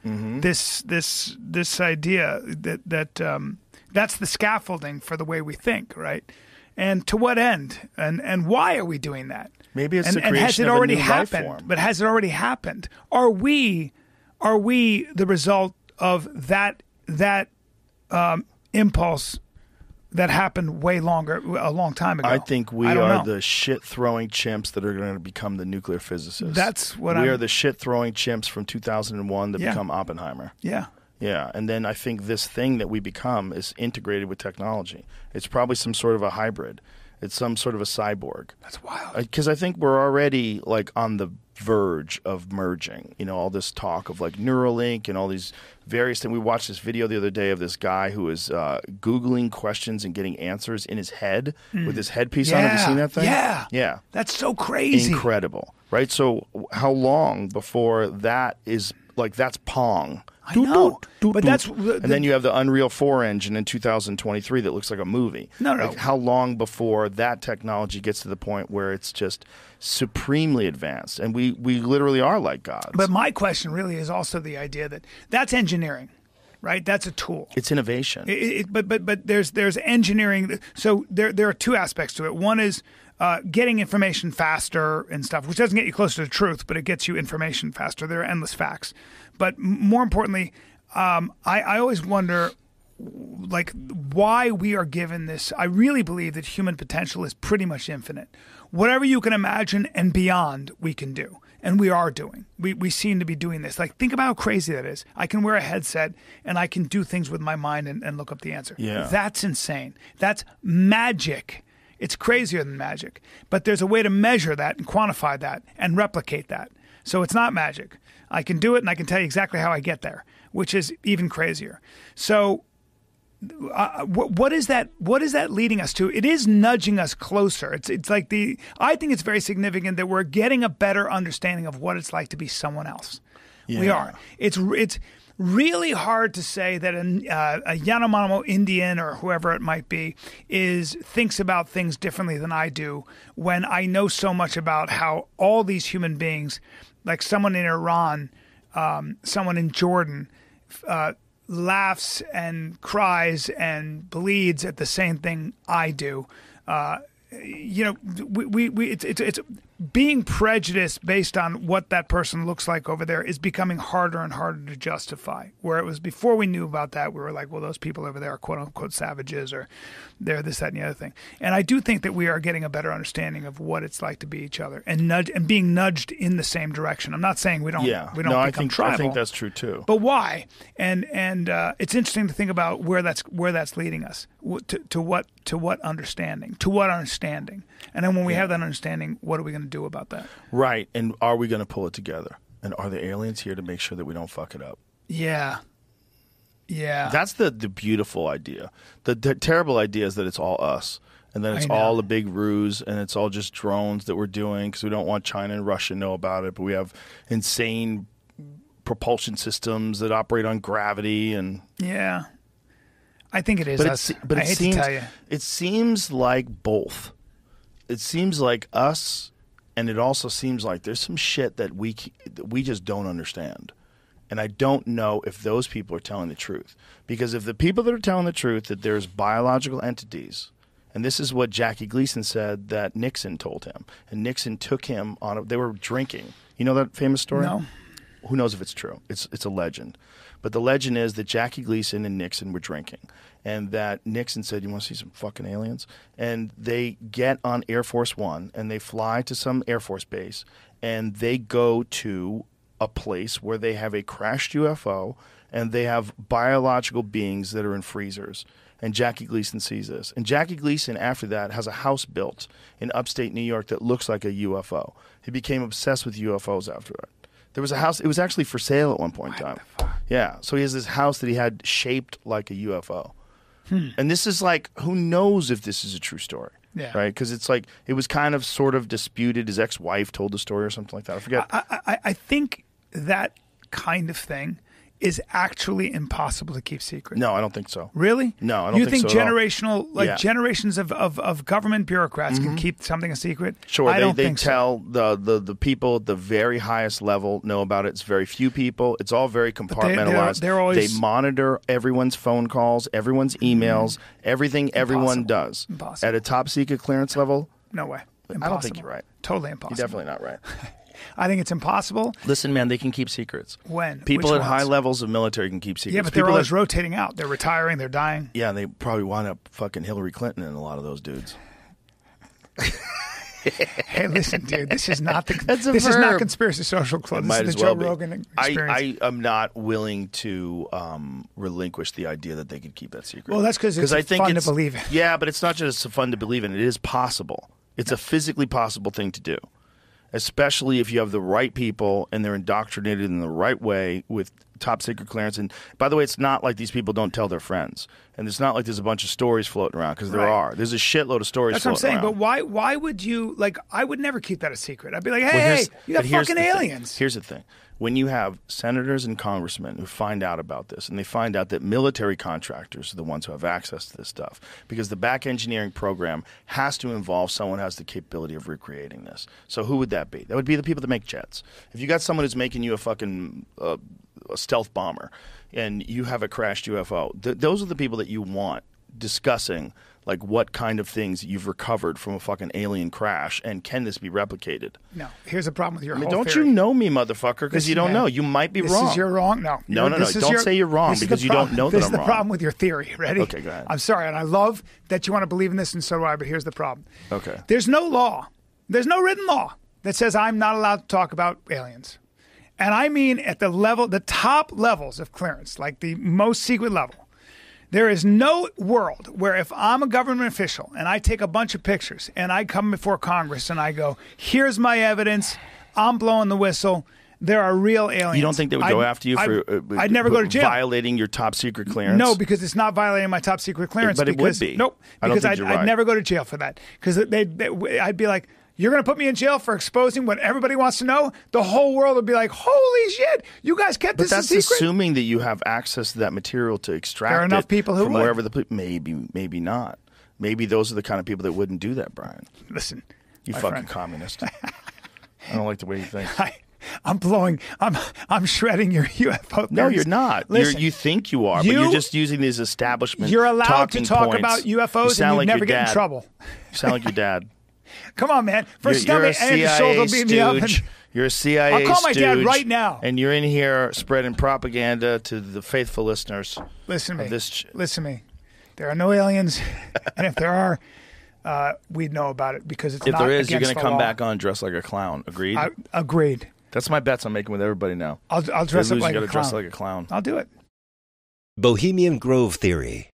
this this this idea that that um, that's the scaffolding for the way we think, right? And to what end? And and why are we doing that? Maybe it's and, the and has it of a already new life happened? form. But has it already happened? Are we are we the result of that that um, impulse that happened way longer a long time ago? I think we I are know. the shit throwing chimps that are going to become the nuclear physicists. That's what we I'm- are the shit throwing chimps from 2001 that Yeah. become Oppenheimer. Yeah. Yeah, and then I think this thing that we become is integrated with technology. It's probably some sort of a hybrid. It's some sort of a cyborg. That's wild. Uh, because I think we're already like on the verge of merging. You know, all this talk of like Neuralink and all these various things. We watched this video the other day of this guy who is uh, googling questions and getting answers in his head Mm. with his headpiece on. Have you seen that thing? yeah. yeah. That's so crazy. Incredible, right? So, how long before that is like that's Pong? I know, but that's and then you have the Unreal 4 engine in 2023 that looks like a movie. No, no. Like, how long before that technology gets to the point where it's just supremely advanced, and we we literally are like gods? But my question really is also the idea that that's engineering, right? That's a tool. it's innovation. It, it, but but but there's there's engineering. So there there are two aspects to it. One is uh, getting information faster and stuff, which doesn't get you closer to the truth, but it gets you information faster. There are endless facts. But more importantly, um, I, I always wonder like why we are given this. I really believe that human potential is pretty much infinite. Whatever you can imagine and beyond we can do. And we are doing. We, we seem to be doing this. Like think about how crazy that is. I can wear a headset and i can do things with my mind and, and look up the answer. Yeah. that's insane. That's magic. It's crazier than magic. But there's a way to measure that and quantify that and replicate that. So it's not magic i can do it and i can tell you exactly how i get there which is even crazier so uh, what, what is that? What is that leading us to? It is nudging us closer. It's it's like the. I think it's very significant that we're getting a better understanding of what it's like to be someone else. We are. It's it's really hard to say that an, uh, a Yanomamo Indian or whoever it might be is thinks about things differently than I do when I know so much about how all these human beings, like someone in Iran, um, someone in Jordan. Uh, laughs and cries and bleeds at the same thing I do. Uh, you know, we, we, we it's, it's, it's being prejudiced based on what that person looks like over there is becoming harder and harder to justify. Where it was before we knew about that, we were like, well, those people over there are quote unquote savages or they're this, that, and the other thing. And I do think that we are getting a better understanding of what it's like to be each other and nudge and being nudged in the same direction. I'm not saying we don't, yeah, we don't no, I become think tribal. I think that's true too. But why? And and uh, it's interesting to think about where that's where that's leading us to, to what to what understanding to what understanding, and then when we have that understanding, what are we going to do about that? Right, and are we going to pull it together? And are the aliens here to make sure that we don't fuck it up? Yeah, yeah. That's the the beautiful idea. The, the terrible idea is that it's all us, and then it's all a big ruse, and it's all just drones that we're doing because we don't want China and Russia to know about it. But we have insane propulsion systems that operate on gravity, and yeah. I think it is but us. but I it seems to tell you. it seems like both. It seems like us, and it also seems like there's some shit that we that we just don't understand. And I don't know if those people are telling the truth. Because if the people that are telling the truth that there's biological entities, and this is what Jackie Gleason said that Nixon told him, and Nixon took him on. A, they were drinking. You know that famous story? No. Who knows if it's true? It's it's a legend. But the legend is that Jackie Gleason and Nixon were drinking, and that Nixon said, "You want to see some fucking aliens?" And they get on Air Force One and they fly to some Air Force base, and they go to a place where they have a crashed UFO and they have biological beings that are in freezers. And Jackie Gleason sees this. And Jackie Gleason, after that, has a house built in upstate New York that looks like a UFO. He became obsessed with UFOs after that. There was a house, it was actually for sale at one point in time. Yeah. So he has this house that he had shaped like a UFO. Hmm. And this is like, who knows if this is a true story? Yeah. Right? Because it's like it was kind of sort of disputed. His ex-wife told the story or something like that. I forget. I, I, I think that kind of thing is actually impossible to keep secret. no, I don't think so. Really? No, I don't you think, think so generational, like Yeah. generations of, of, of government bureaucrats can mm-hmm. keep something a secret? Sure, I they, don't they think so. tell the, the, the people at the very highest level know about it. It's very few people. It's all very they- they're- compartmentalized. they're always- they monitor everyone's phone calls, everyone's mm-hmm. emails, everything everyone does. Impossible. At a top secret clearance level, No way. Impossible. I don't think you're right. Totally impossible. You're impossible. definitely not right. I think it's impossible. Listen, man, they can keep secrets. When? People Which at high levels of military can keep secrets. Yeah, but they're People always that- rotating out. They're retiring. They're dying. yeah, and they probably wind up fucking Hillary Clinton and a lot of those dudes. Hey, listen, dude. This is not the. This is not conspiracy social club. It This is the well Joe be. Rogan experience. I, I am not willing to um, relinquish the idea that they could keep that secret. Well, that's 'cause it's I think fun to it's- believe in. Yeah, but it's not just fun to believe in. It is possible. It's a physically possible thing to do, especially if you have the right people and they're indoctrinated in the right way with top secret clearance. And by the way, it's not like these people don't tell their friends, and it's not like there's a bunch of stories floating around because there Right. are. There's a shitload of stories. That's what I'm saying. around. But why? Why would you like? I would never keep that a secret. I'd be like, hey, Well, hey, you got fucking the thing. aliens. Here's the thing. When you have senators and congressmen who find out about this, and they find out that military contractors are the ones who have access to this stuff, because the back engineering program has to involve someone who has the capability of recreating this. So who would that be? That would be the people that make jets. If you got someone who's making you a fucking uh, a stealth bomber, and you have a crashed UFO, th- those are the people that you want discussing like what kind of things you've recovered from a fucking alien crash and can this be replicated No, here's the problem with your I mean, whole don't theory. you know me, motherfucker? Because you don't man, know. You might be this wrong. Is you're wrong. No, No, no, no. Don't your- say you're wrong because you don't problem- know that This I'm is the wrong. problem with your theory. Ready? Okay, go ahead. I'm sorry, and I love that you want to believe in this, and so do I. But here's the problem: Okay. there's no law, there's no written law that says I'm not allowed to talk about aliens, and I mean at the level, the top levels of clearance, like the most secret level. There is no world where if I'm a government official and I take a bunch of pictures and I come before Congress and I go, here's my evidence, I'm blowing the whistle. There are real aliens. You don't think they would go I'd- after you I'd- for? uh, I'd never go to jail. Violating your top secret clearance. No, because it's not violating my top secret clearance. But it would because, be. Nope. I don't Because think I'd, you're I'd never go to jail for that. Because they, I'd be like, you're going to put me in jail for exposing what everybody wants to know? The whole world would be like, holy shit, you guys kept But this a that's secret? assuming that you have access to that material to extract. There are enough it people who from would. wherever the maybe maybe not. Maybe those are the kind of people that wouldn't do that, Brian. Listen, you fucking friend. communist. I don't like the way you think. I, I'm blowing, I'm, I'm shredding your UFO No, you're not. Listen, you're, you think you are, you- but you're just using these establishment. You're allowed to talk points. about UFOs sound and you like never get in trouble. You sound like your dad. Come on, man. First, you're, tell you're me a Andy Schultz CIA will beat me up. stooge. And, You're a CIA I'll call my dad right now. And you're in here spreading propaganda to the faithful listeners. listen to me. This ch- listen to me. There are no aliens, and if there are, uh, we'd know about it because it's if not there is, you're going to come back on dressed like a clown. Agreed? I, agreed. That's my bets I'm making with everybody now. I'll, I'll dress up lose, like you gotta dress like a clown. I'll do it. Bohemian Grove Theory.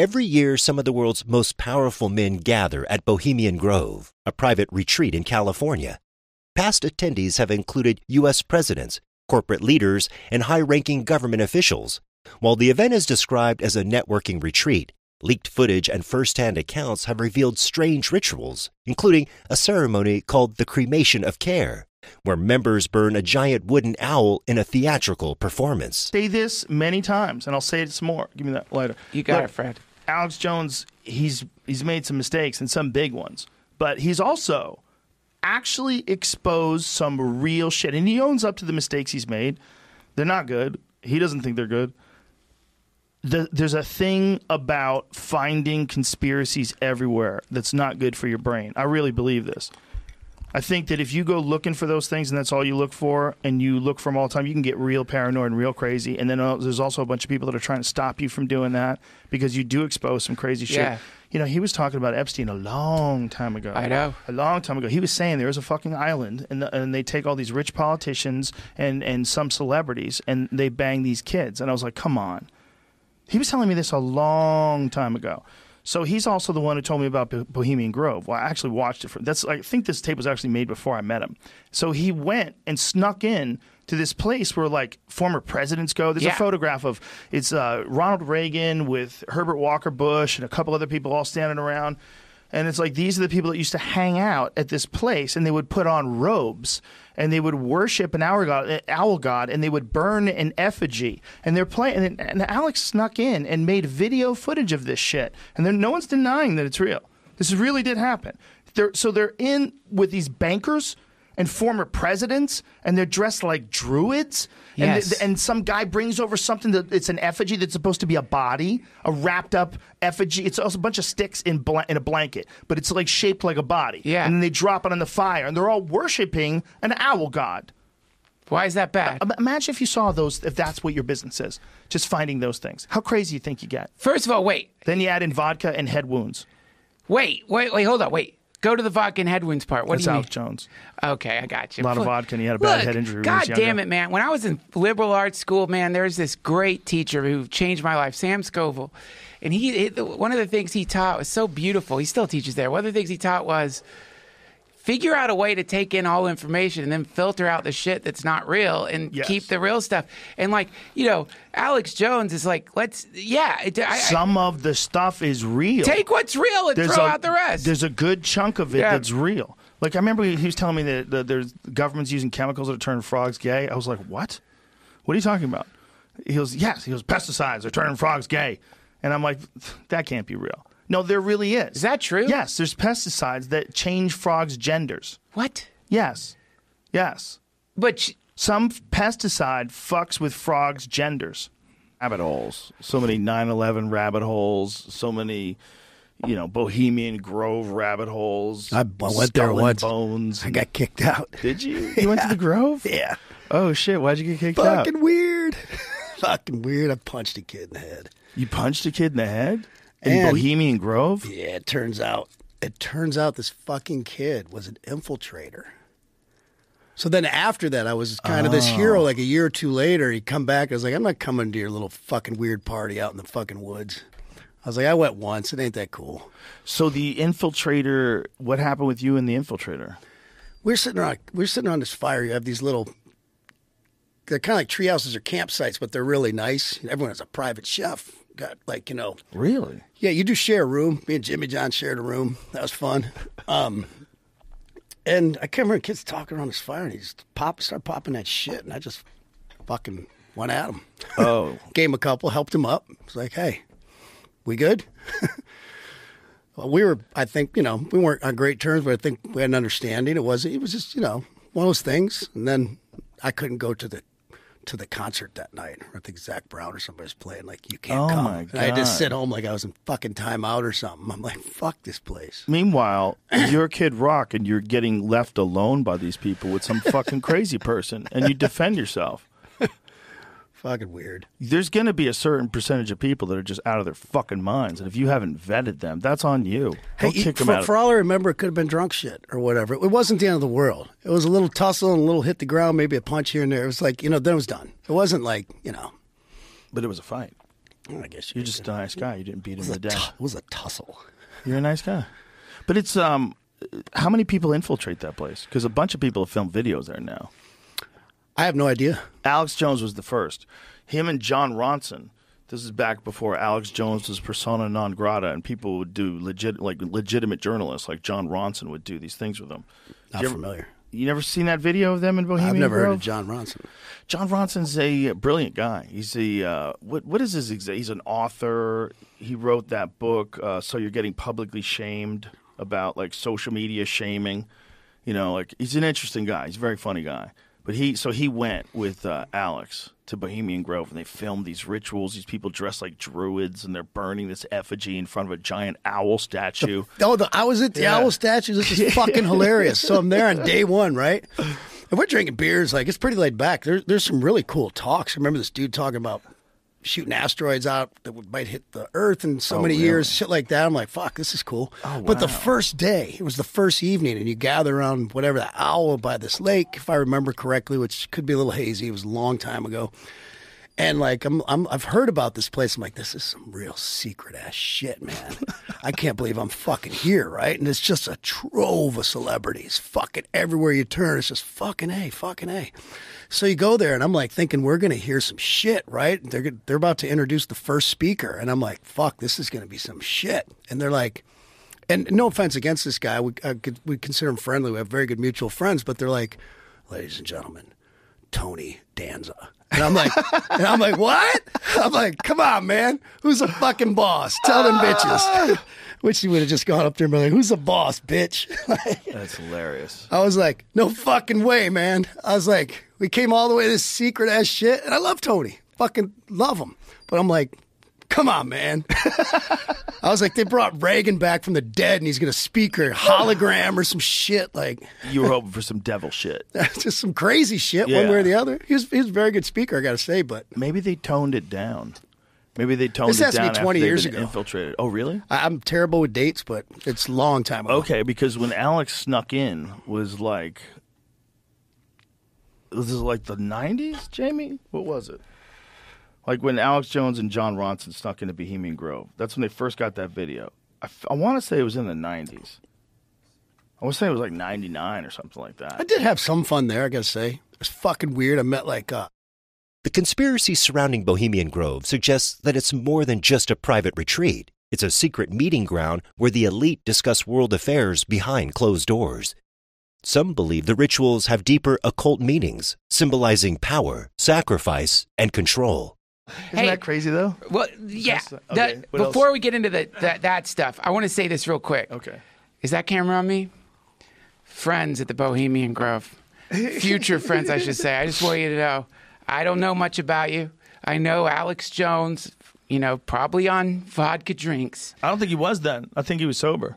Every year, some of the world's most powerful men gather at Bohemian Grove, a private retreat in California. Past attendees have included U.S. presidents, corporate leaders, and high ranking government officials. While the event is described as a networking retreat, leaked footage and first hand accounts have revealed strange rituals, including a ceremony called the Cremation of Care, where members burn a giant wooden owl in a theatrical performance. Say this many times, and I'll say it some more. Give me that lighter. You got Look, it, Fred. Alex Jones, he's he's made some mistakes and some big ones, but he's also actually exposed some real shit, and he owns up to the mistakes he's made. They're not good. He doesn't think they're good. The, there's a thing about finding conspiracies everywhere that's not good for your brain. I really believe this. I think that if you go looking for those things and that's all you look for, and you look for them all the time, you can get real paranoid and real crazy. And then uh, there's also a bunch of people that are trying to stop you from doing that because you do expose some crazy shit. Yeah. You know, he was talking about Epstein a long time ago. I know. A long time ago. He was saying there's a fucking island, and, the, and they take all these rich politicians and, and some celebrities, and they bang these kids. And I was like, come on. He was telling me this a long time ago. So he's also the one who told me about Bohemian Grove. Well, I actually watched it. For, that's I think this tape was actually made before I met him. So he went and snuck in to this place where like former presidents go. There's Yeah. a photograph of it's uh, Ronald Reagan with Herbert Walker Bush and a couple other people all standing around. And it's like these are the people that used to hang out at this place, and they would put on robes, and they would worship an owl god, owl god, and they would burn an effigy. And they're playing, and, and Alex snuck in and made video footage of this shit, and no one's denying that it's real. This really did happen. They're, so they're in with these bankers and former presidents, and they're dressed like druids. Yes. And, and some guy brings over something that it's an effigy that's supposed to be a body, a wrapped up effigy. It's also a bunch of sticks in bla- in a blanket, but it's like shaped like a body. Yeah. And then they drop it on the fire, and they're all worshiping an owl god. Why is that bad? Im- Imagine if you saw those, if that's what your business is, just finding those things. How crazy you think you get? First of all, wait. Then you add in vodka and head wounds. Wait, wait, wait, hold on, wait. Go to the vodka and head wounds part. What That's do you Alex mean? Jones. Okay, I got you. A lot of vodka, and he had a bad look, head injury when he was God damn it, man. When I was in liberal arts school, man, there's this great teacher who changed my life, Sam Scoville. And he, he- one of the things he taught was so beautiful. He still teaches there. One of the things he taught was figure out a way to take in all information and then filter out the shit that's not real and Yes. keep the real stuff. And like, you know, Alex Jones is like, let's, yeah. I, I- Some of the stuff is real. take what's real and There's throw a- out the rest. There's a good chunk of it Yeah. that's real. Like I remember he he was telling me that, that there's governments using chemicals that turn frogs gay. I was like, what? What are you talking about? He goes, yes. He goes, pesticides are turning frogs gay, and I'm like, that can't be real. No, there really is. Is that true? Yes, there's pesticides that change frogs' genders. What? Yes, yes. But some pesticide fucks with frogs' genders. Rabbit holes. So many 9/11 rabbit holes. So many, you know, Bohemian Grove rabbit holes. I, I went there Skull and once. Bones. I got kicked out. Did you? You went to the Grove? Yeah. Oh shit! Why'd you get kicked out? Fucking weird. Fucking weird. I punched a kid in the head. You punched a kid in the head in And- Bohemian Grove. Yeah, it turns out it turns out this fucking kid was an infiltrator. So then after that, I was kind of this Oh. hero. Like a year or two later, he'd come back. I was like, I'm not coming to your little fucking weird party out in the fucking woods. I was like, I went once. It ain't that cool. So the infiltrator. What happened with you and the infiltrator? We're sitting around. We're sitting on this fire. You have these little. They're kind of like tree houses or campsites, but they're really nice. Everyone has a private chef. Got like you know. Really? Yeah, you do share a room. Me and Jimmy John shared a room. That was fun. Um, and I can't remember kids talking around this fire, and he just pop start popping that shit, and I just fucking went at him. Oh, gave him a couple, helped him up. It's like, hey, we good? well, we were. I think you know we weren't on great terms, but I think we had an understanding. It was. It was just you know one of those things. And then I couldn't go to the to the concert that night. I think Zac Brown or somebody's playing. Like you can't Oh, come. my And I had to sit home like I was in fucking timeout or something. I'm like, fuck this place. Meanwhile, you're Kid Rock and you're getting left alone by these people with some fucking crazy person, and you defend yourself. Fucking weird. There's going to be a certain percentage of people that are just out of their fucking minds, and if you haven't vetted them, that's on you. Hey, Don't kick them for, out. for all I remember, it could have been drunk shit or whatever. It wasn't the end of the world. It was a little tussle and a little hit the ground, maybe a punch here and there. It was like, you know, then it was done. It wasn't like, you know. But it was a fight. I guess you're just a nice guy. You didn't beat him to death. tu- it was a tussle. You're a nice guy. But it's um, how many people infiltrate that place? Because a bunch of people have filmed videos there now. I have no idea. Alex Jones was the first. Him and Jon Ronson. This is back before Alex Jones was persona non grata, and people would do legit, like legitimate journalists, like Jon Ronson would do these things with them. Not You ever- familiar. You never seen that video of them in Bohemian I've never heard of Jon Ronson. Jon Ronson's a brilliant guy. He's a uh, what? What is his? Exa- he's an author. He wrote that book. Uh, so you're getting publicly shamed about like social media shaming. You know, like he's an interesting guy. He's a very funny guy. But he so he went with uh, Alex to Bohemian Grove and they filmed these rituals. These people dressed like druids and they're burning this effigy in front of a giant owl statue. Oh, the, I was at the Yeah. owl statue. This is fucking hilarious. So I'm there on day one, right? And we're drinking beers. Like it's pretty laid back. There's there's some really cool talks. I remember this dude talking about shooting asteroids out that would, might hit the Earth in so Oh, many really? years, shit like that. I'm like, fuck, this is cool. Oh, But the first day, it was the first evening, and you gather around whatever the owl by this lake, if I remember correctly, which could be a little hazy. It was a long time ago. And like I'm, I'm, I've heard about this place. I'm like, this is some real secret ass shit, man. I can't believe I'm fucking here, right? And it's just a trove of celebrities, fucking everywhere you turn. It's just fucking a, fucking a. So you go there, and I'm like thinking we're gonna hear some shit, right? They're they're about to introduce the first speaker, and I'm like, fuck, this is gonna be some shit. And they're like, and no offense against this guy, we uh, could- we consider him friendly. We have very good mutual friends, but they're like, ladies and gentlemen, Tony Danza. And I'm like, and I'm like, what? I'm like, come on, man. Who's the fucking boss? Tell them bitches. Which he would have just gone up there and been like, who's the boss, bitch? like, That's hilarious. I was like, no fucking way, man. I was like, we came all the way to this secret ass shit, and I love Tony. Fucking love him. But I'm like, come on, man. I was like, they brought Reagan back from the dead, and he's gonna speak or hologram or some shit. Like, You were hoping for some devil shit. just some crazy shit, one way or the other. He was, he was a very good speaker, I gotta say. But Maybe they toned it down. Maybe they toned This it has to be down. after 20 they've years been ago. Infiltrated. Oh, really? I, I'm terrible with dates, but it's a long time ago. Okay, because when Alex snuck in was like, was this like the '90s, Jamie? What was it? Like when Alex Jones and Jon Ronson snuck into Bohemian Grove. That's when they first got that video. I, want to say it was in the '90s. I want to say it was like '99 or something like that. I did have some fun there, I gotta say. It was fucking weird. I met like uh, The conspiracy surrounding Bohemian Grove suggests that it's more than just a private retreat. It's a secret meeting ground where the elite discuss world affairs behind closed doors. Some believe the rituals have deeper occult meanings, symbolizing power, sacrifice, and control. Isn't that crazy though? Well, yeah. That's- that- okay, what else? before we get into the, that that stuff, I want to say this real quick. Okay. Is that camera on me? Friends at the Bohemian Grove. Future friends, I should say. I just want you to know. I don't know much about you. I know Alex Jones, you know, probably on vodka drinks. I don't think he was then. I think he was sober.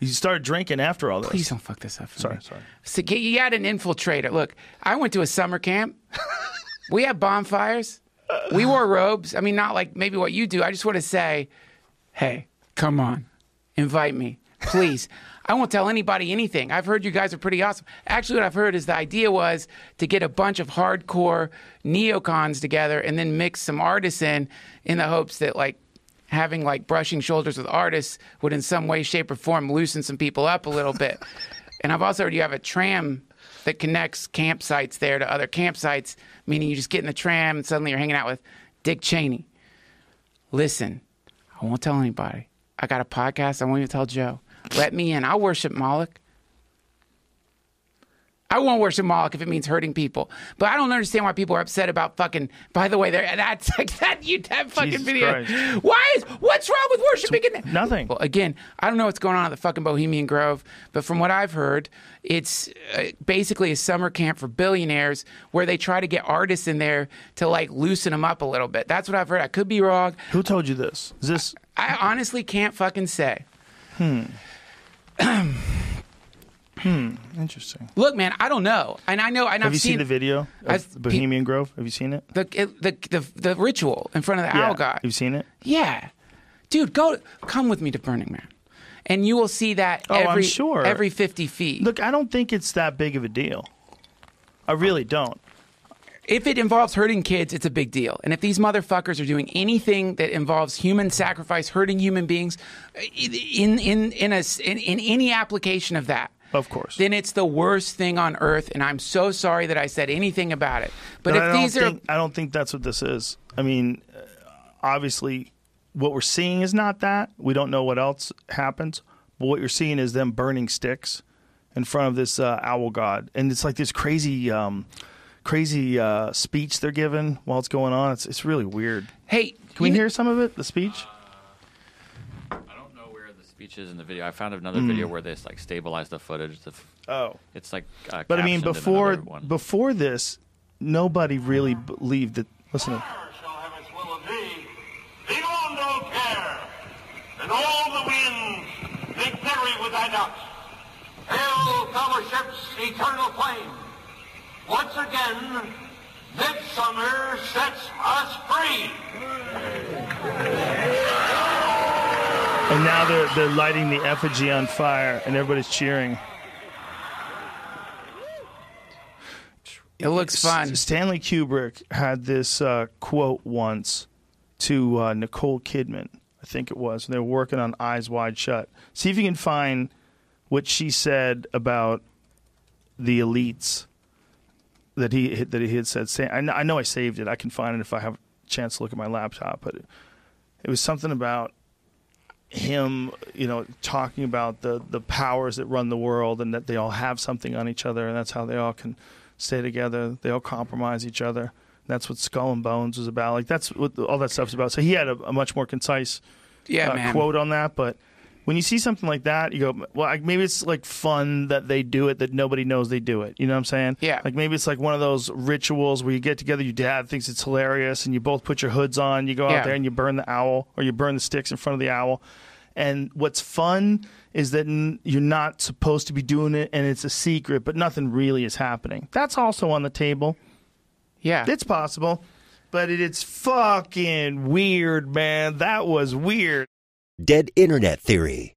He started drinking after all this. Please don't fuck this up. Sorry, me. sorry. So get- you got an infiltrator. Look, I went to a summer camp. we had bonfires. We wore robes. I mean, not like maybe what you do. I just want to say, hey, come on, invite me, please. I won't tell anybody anything. I've heard you guys are pretty awesome. Actually, what I've heard is the idea was to get a bunch of hardcore neocons together and then mix some artists in, in the hopes that like having like brushing shoulders with artists would in some way, shape, or form loosen some people up a little bit. and I've also heard you have a tram that connects campsites there to other campsites, meaning you just get in the tram and suddenly you're hanging out with Dick Cheney. Listen, I won't tell anybody. I got a podcast. I won't even tell Joe. Let me in. I'll worship Moloch. I won't worship Moloch if it means hurting people. But I don't understand why people are upset about fucking. By the way, there that's like that you that fucking Jesus video. Christ. Why is what's wrong with worshiping? it? Nothing. Well, again, I don't know what's going on at the fucking Bohemian Grove, but from what I've heard, it's uh, basically a summer camp for billionaires where they try to get artists in there to like loosen them up a little bit. That's what I've heard. I could be wrong. Who told you this? Is this? I honestly can't fucking say. Hmm. hmm. Interesting. Look, man, I don't know, and I know. And Have I've you seen, the video of I've- Bohemian Grove? Have you seen it? the, the the the ritual in front of the yeah. owl god. You've seen it? Yeah, dude, go come with me to Burning Man, and you will see that Oh, I'm every sure. every fifty feet. Look, I don't think it's that big of a deal. I really don't. If it involves hurting kids, it's a big deal. And if these motherfuckers are doing anything that involves human sacrifice, hurting human beings, in in in a in, in any application of that, of course, then it's the worst thing on earth. And I'm so sorry that I said anything about it. But if these are, I don't think that's what this is. I mean, uh, obviously, what we're seeing is not that. We don't know what else happens, but what you're seeing is them burning sticks in front of this uh, owl god, and it's like this crazy, um, crazy uh, speech they're giving while it's going on. It's it's really weird. Hey, can we hear some of it? The speech. Speeches in the video. I found another Mm. video where they like stabilize the footage. The f- Oh. it's like. Uh, But I mean, before one. before this, nobody really believed that. Listen. To, and all the winds make merry with thy ducks. Hail, fellowship's eternal flame. Once again, midsummer sets us free. And now they're they're lighting the effigy on fire, and everybody's cheering. It looks fun. Stanley Kubrick had this uh, quote once to uh, Nicole Kidman, I think it was. They were working on Eyes Wide Shut. See if you can find what she said about the elites that he that he had said. I know, I know I saved it. I can find it if I have a chance to look at my laptop. But it, it was something about him, you know, talking about the the powers that run the world and that they all have something on each other, and that's how they all can stay together. They all compromise each other. That's what Skull and Bones was about. Like that's what all that stuff's about. So he had a, a much more concise Yeah, uh, quote on that, but. When you see something like that, you go, well, like, maybe it's like fun that they do it, that nobody knows they do it. You know what I'm saying? Yeah. Like maybe it's like one of those rituals where you get together, your dad thinks it's hilarious, and you both put your hoods on, you go out there and you burn the owl, or you burn the sticks in front of the owl. And what's fun is that n- you're not supposed to be doing it, and it's a secret, but nothing really is happening. That's also on the table. Yeah. It's possible, but it, it's fucking weird, man. That was weird. Dead Internet Theory.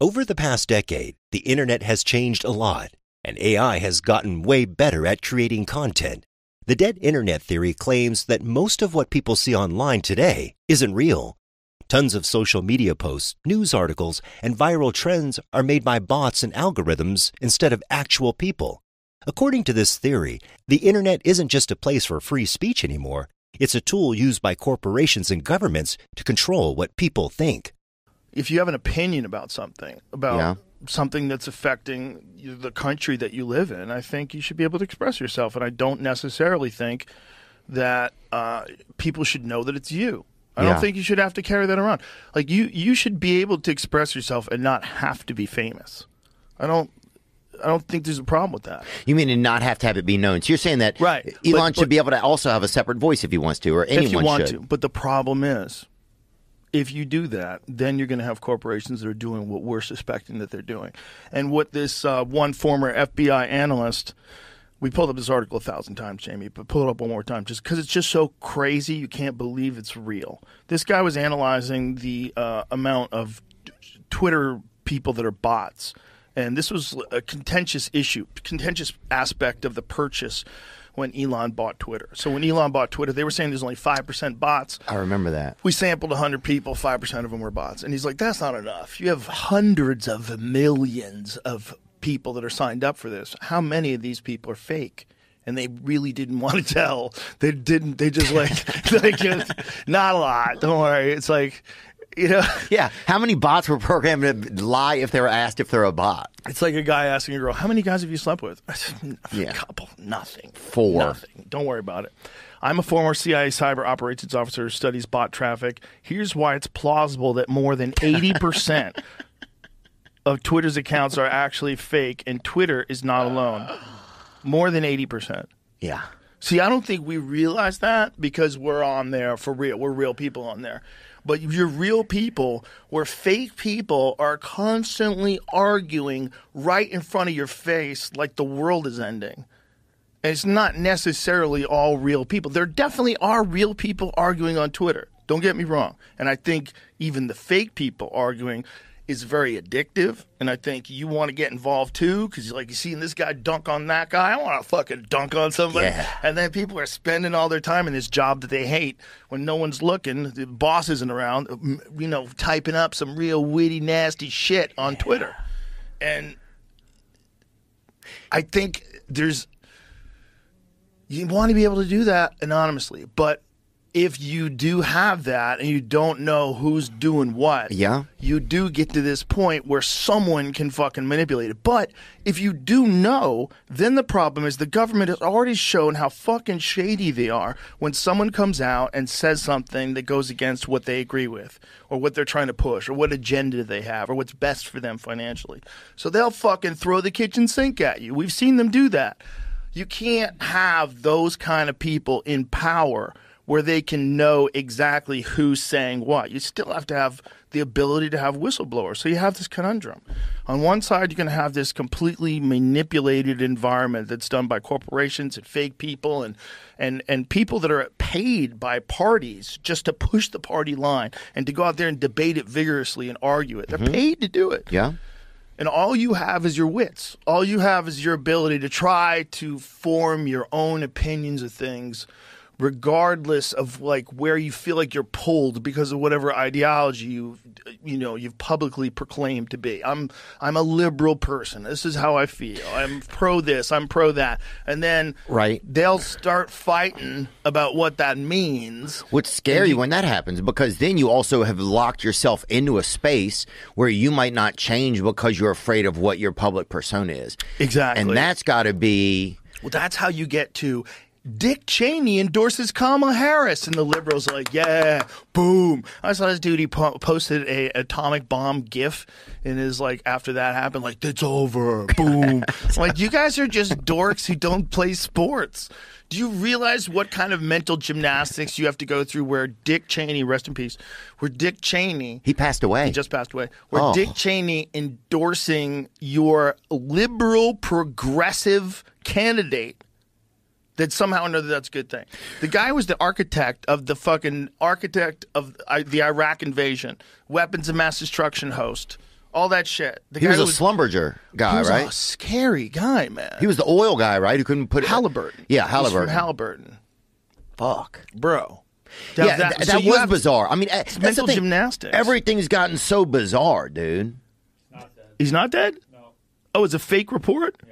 Over the past decade, the Internet has changed a lot, and AI has gotten way better at creating content. The Dead Internet Theory claims that most of what people see online today isn't real. Tons of social media posts, news articles, and viral trends are made by bots and algorithms instead of actual people. According to this theory, the Internet isn't just a place for free speech anymore. It's a tool used by corporations and governments to control what people think. if you have an opinion about something, about Yeah. something that's affecting the country that you live in, I think you should be able to express yourself. And I don't necessarily think that uh, people should know that it's you. I Yeah. don't think you should have to carry that around. Like you, you should be able to express yourself and not have to be famous. I don't. I don't think there's a problem with that. You mean and not have to have it be known? So you're saying that Right. Elon But- should be able to also have a separate voice if he wants to, or anyone if you want should. to. But the problem is, if you do that, then you're going to have corporations that are doing what we're suspecting that they're doing. And what this uh, one former FBI analyst, we pulled up this article a thousand times, Jamie, but pull it up one more time, just because it's just so crazy, you can't believe it's real. This guy was analyzing the uh, amount of t- Twitter people that are bots. And this was a contentious issue, contentious aspect of the purchase when Elon bought Twitter. So when Elon bought Twitter, they were saying there's only 5% bots. I remember that. We sampled 100 people, 5% of them were bots. And he's like, that's not enough. You have hundreds of millions of people that are signed up for this. How many of these people are fake? And they really didn't want to tell. They didn't. They just like, like it's not a lot. Don't worry. It's like, you know. Yeah. How many bots were programmed to lie if they were asked if they're a bot? It's like a guy asking a girl, "How many guys have you slept with?" Yeah. A couple. Nothing. Four. Nothing. Don't worry about it. I'm a former CIA cyber operations officer who studies bot traffic. Here's why it's plausible that more than 80% of Twitter's accounts are actually fake, and Twitter is not alone. More than 80%. Yeah. See, I don't think we realize that because we're on there for real. We're real people on there. But you're real people where fake people are constantly arguing right in front of your face like the world is ending. And it's not necessarily all real people. There definitely are real people arguing on Twitter. Don't get me wrong. And I think even the fake people arguing is very addictive. And I think you want to get involved too because like you seeing this guy dunk on that guy. I want to fucking dunk on somebody. Yeah. And then people are spending all their time in this job that they hate when no one's looking. The boss isn't around. You know, typing up some real witty, nasty shit on Twitter. And I think there's you want to be able to do that anonymously, but if you do have that and you don't know who's doing what, Yeah. you do get to this point where someone can fucking manipulate it. But if you do know, then the problem is the government has already shown how fucking shady they are when someone comes out and says something that goes against what they agree with or what they're trying to push or what agenda they have or what's best for them financially. So they'll fucking throw the kitchen sink at you. We've seen them do that. You can't have those kind of people in power where they can know exactly who's saying what. You still have to have the ability to have whistleblowers. So you have this conundrum. On one side, you're going to have this completely manipulated environment that's done by corporations and fake people and, and, and people that are paid by parties just to push the party line and to go out there and debate it vigorously and argue it. They're mm-hmm. paid to do it. Yeah. And all you have is your wits. All you have is your ability to try to form your own opinions of things. Regardless of like where you feel like you're pulled because of whatever ideology you you know you've publicly proclaimed to be. I'm I'm a liberal person. This is how I feel. I'm pro this. I'm pro that. And then Right. they'll start fighting about what that means. What's scary you, when that happens because then you also have locked yourself into a space where you might not change because you're afraid of what your public persona is. Exactly. And that's got to be Well, that's how you get to Dick Cheney endorses Kamala Harris, and the liberals are like, yeah, boom. I saw this dude. He po- posted a atomic bomb GIF, and is like, after that happened, like it's over, boom. like you guys are just dorks who don't play sports. Do you realize what kind of mental gymnastics you have to go through? Where Dick Cheney, rest in peace, where Dick Cheney, he passed away. he just passed away. Where Oh. Dick Cheney endorsing your liberal progressive candidate that somehow or another that's a good thing. The guy was the architect of the fucking architect of the Iraq invasion, weapons of mass destruction host, all that shit. The he guy was that a Schlumberger guy, he was right? A scary guy, man. He was the oil guy, right? Who couldn't put Halliburton. Yeah, He's from Halliburton. Halliburton, Fuck, bro. yeah, that- that, so that was have- bizarre. I mean, eh, that's the mental thing. gymnastics. Everything's gotten so bizarre, dude. He's not dead? No. Oh, it's a fake report? Yeah.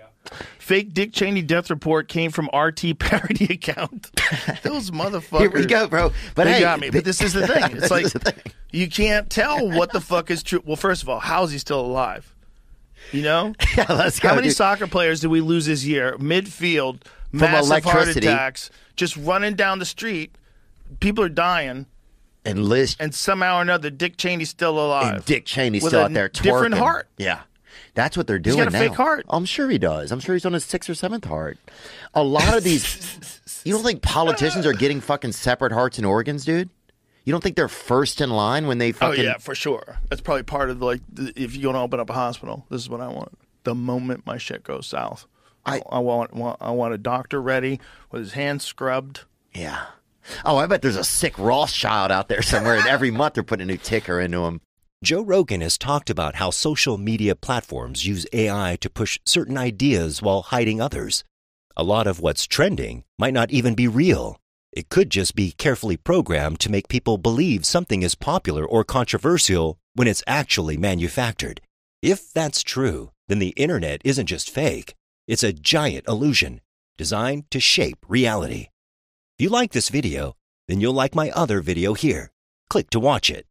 Fake Dick Cheney death report came from RT parody account. Those motherfuckers. Here we go, bro. But they hey, got me. But this is the thing. It's like thing. you can't tell what the fuck is true. Well, first of all, how is he still alive? You know? Yeah, let's go, How many dude. soccer players did we lose this year? Midfield, From massive heart attacks, just running down the street. People are dying. And Liz And somehow or another, Dick Cheney's still alive. and Dick Cheney's still out there twerking. Different heart. Yeah. That's what they're He's doing got a now. fake heart. I'm sure he does. I'm sure he's on his sixth or seventh heart. A lot of these, you don't think politicians are getting fucking separate hearts and organs, dude? You don't think they're first in line when they fucking? Oh yeah, for sure. That's probably part of like the, if you're gonna open up a hospital. This is what I want. The moment my shit goes south, I, I want, want I want a doctor ready with his hands scrubbed. Yeah. Oh, I bet there's a sick Rothschild out there somewhere, and every month they're putting a new ticker into him. Joe Rogan has talked about how social media platforms use AI to push certain ideas while hiding others. A lot of what's trending might not even be real. It could just be carefully programmed to make people believe something is popular or controversial when it's actually manufactured. If that's true, then the internet isn't just fake, it's a giant illusion designed to shape reality. If you like this video, then you'll like my other video here. Click to watch it.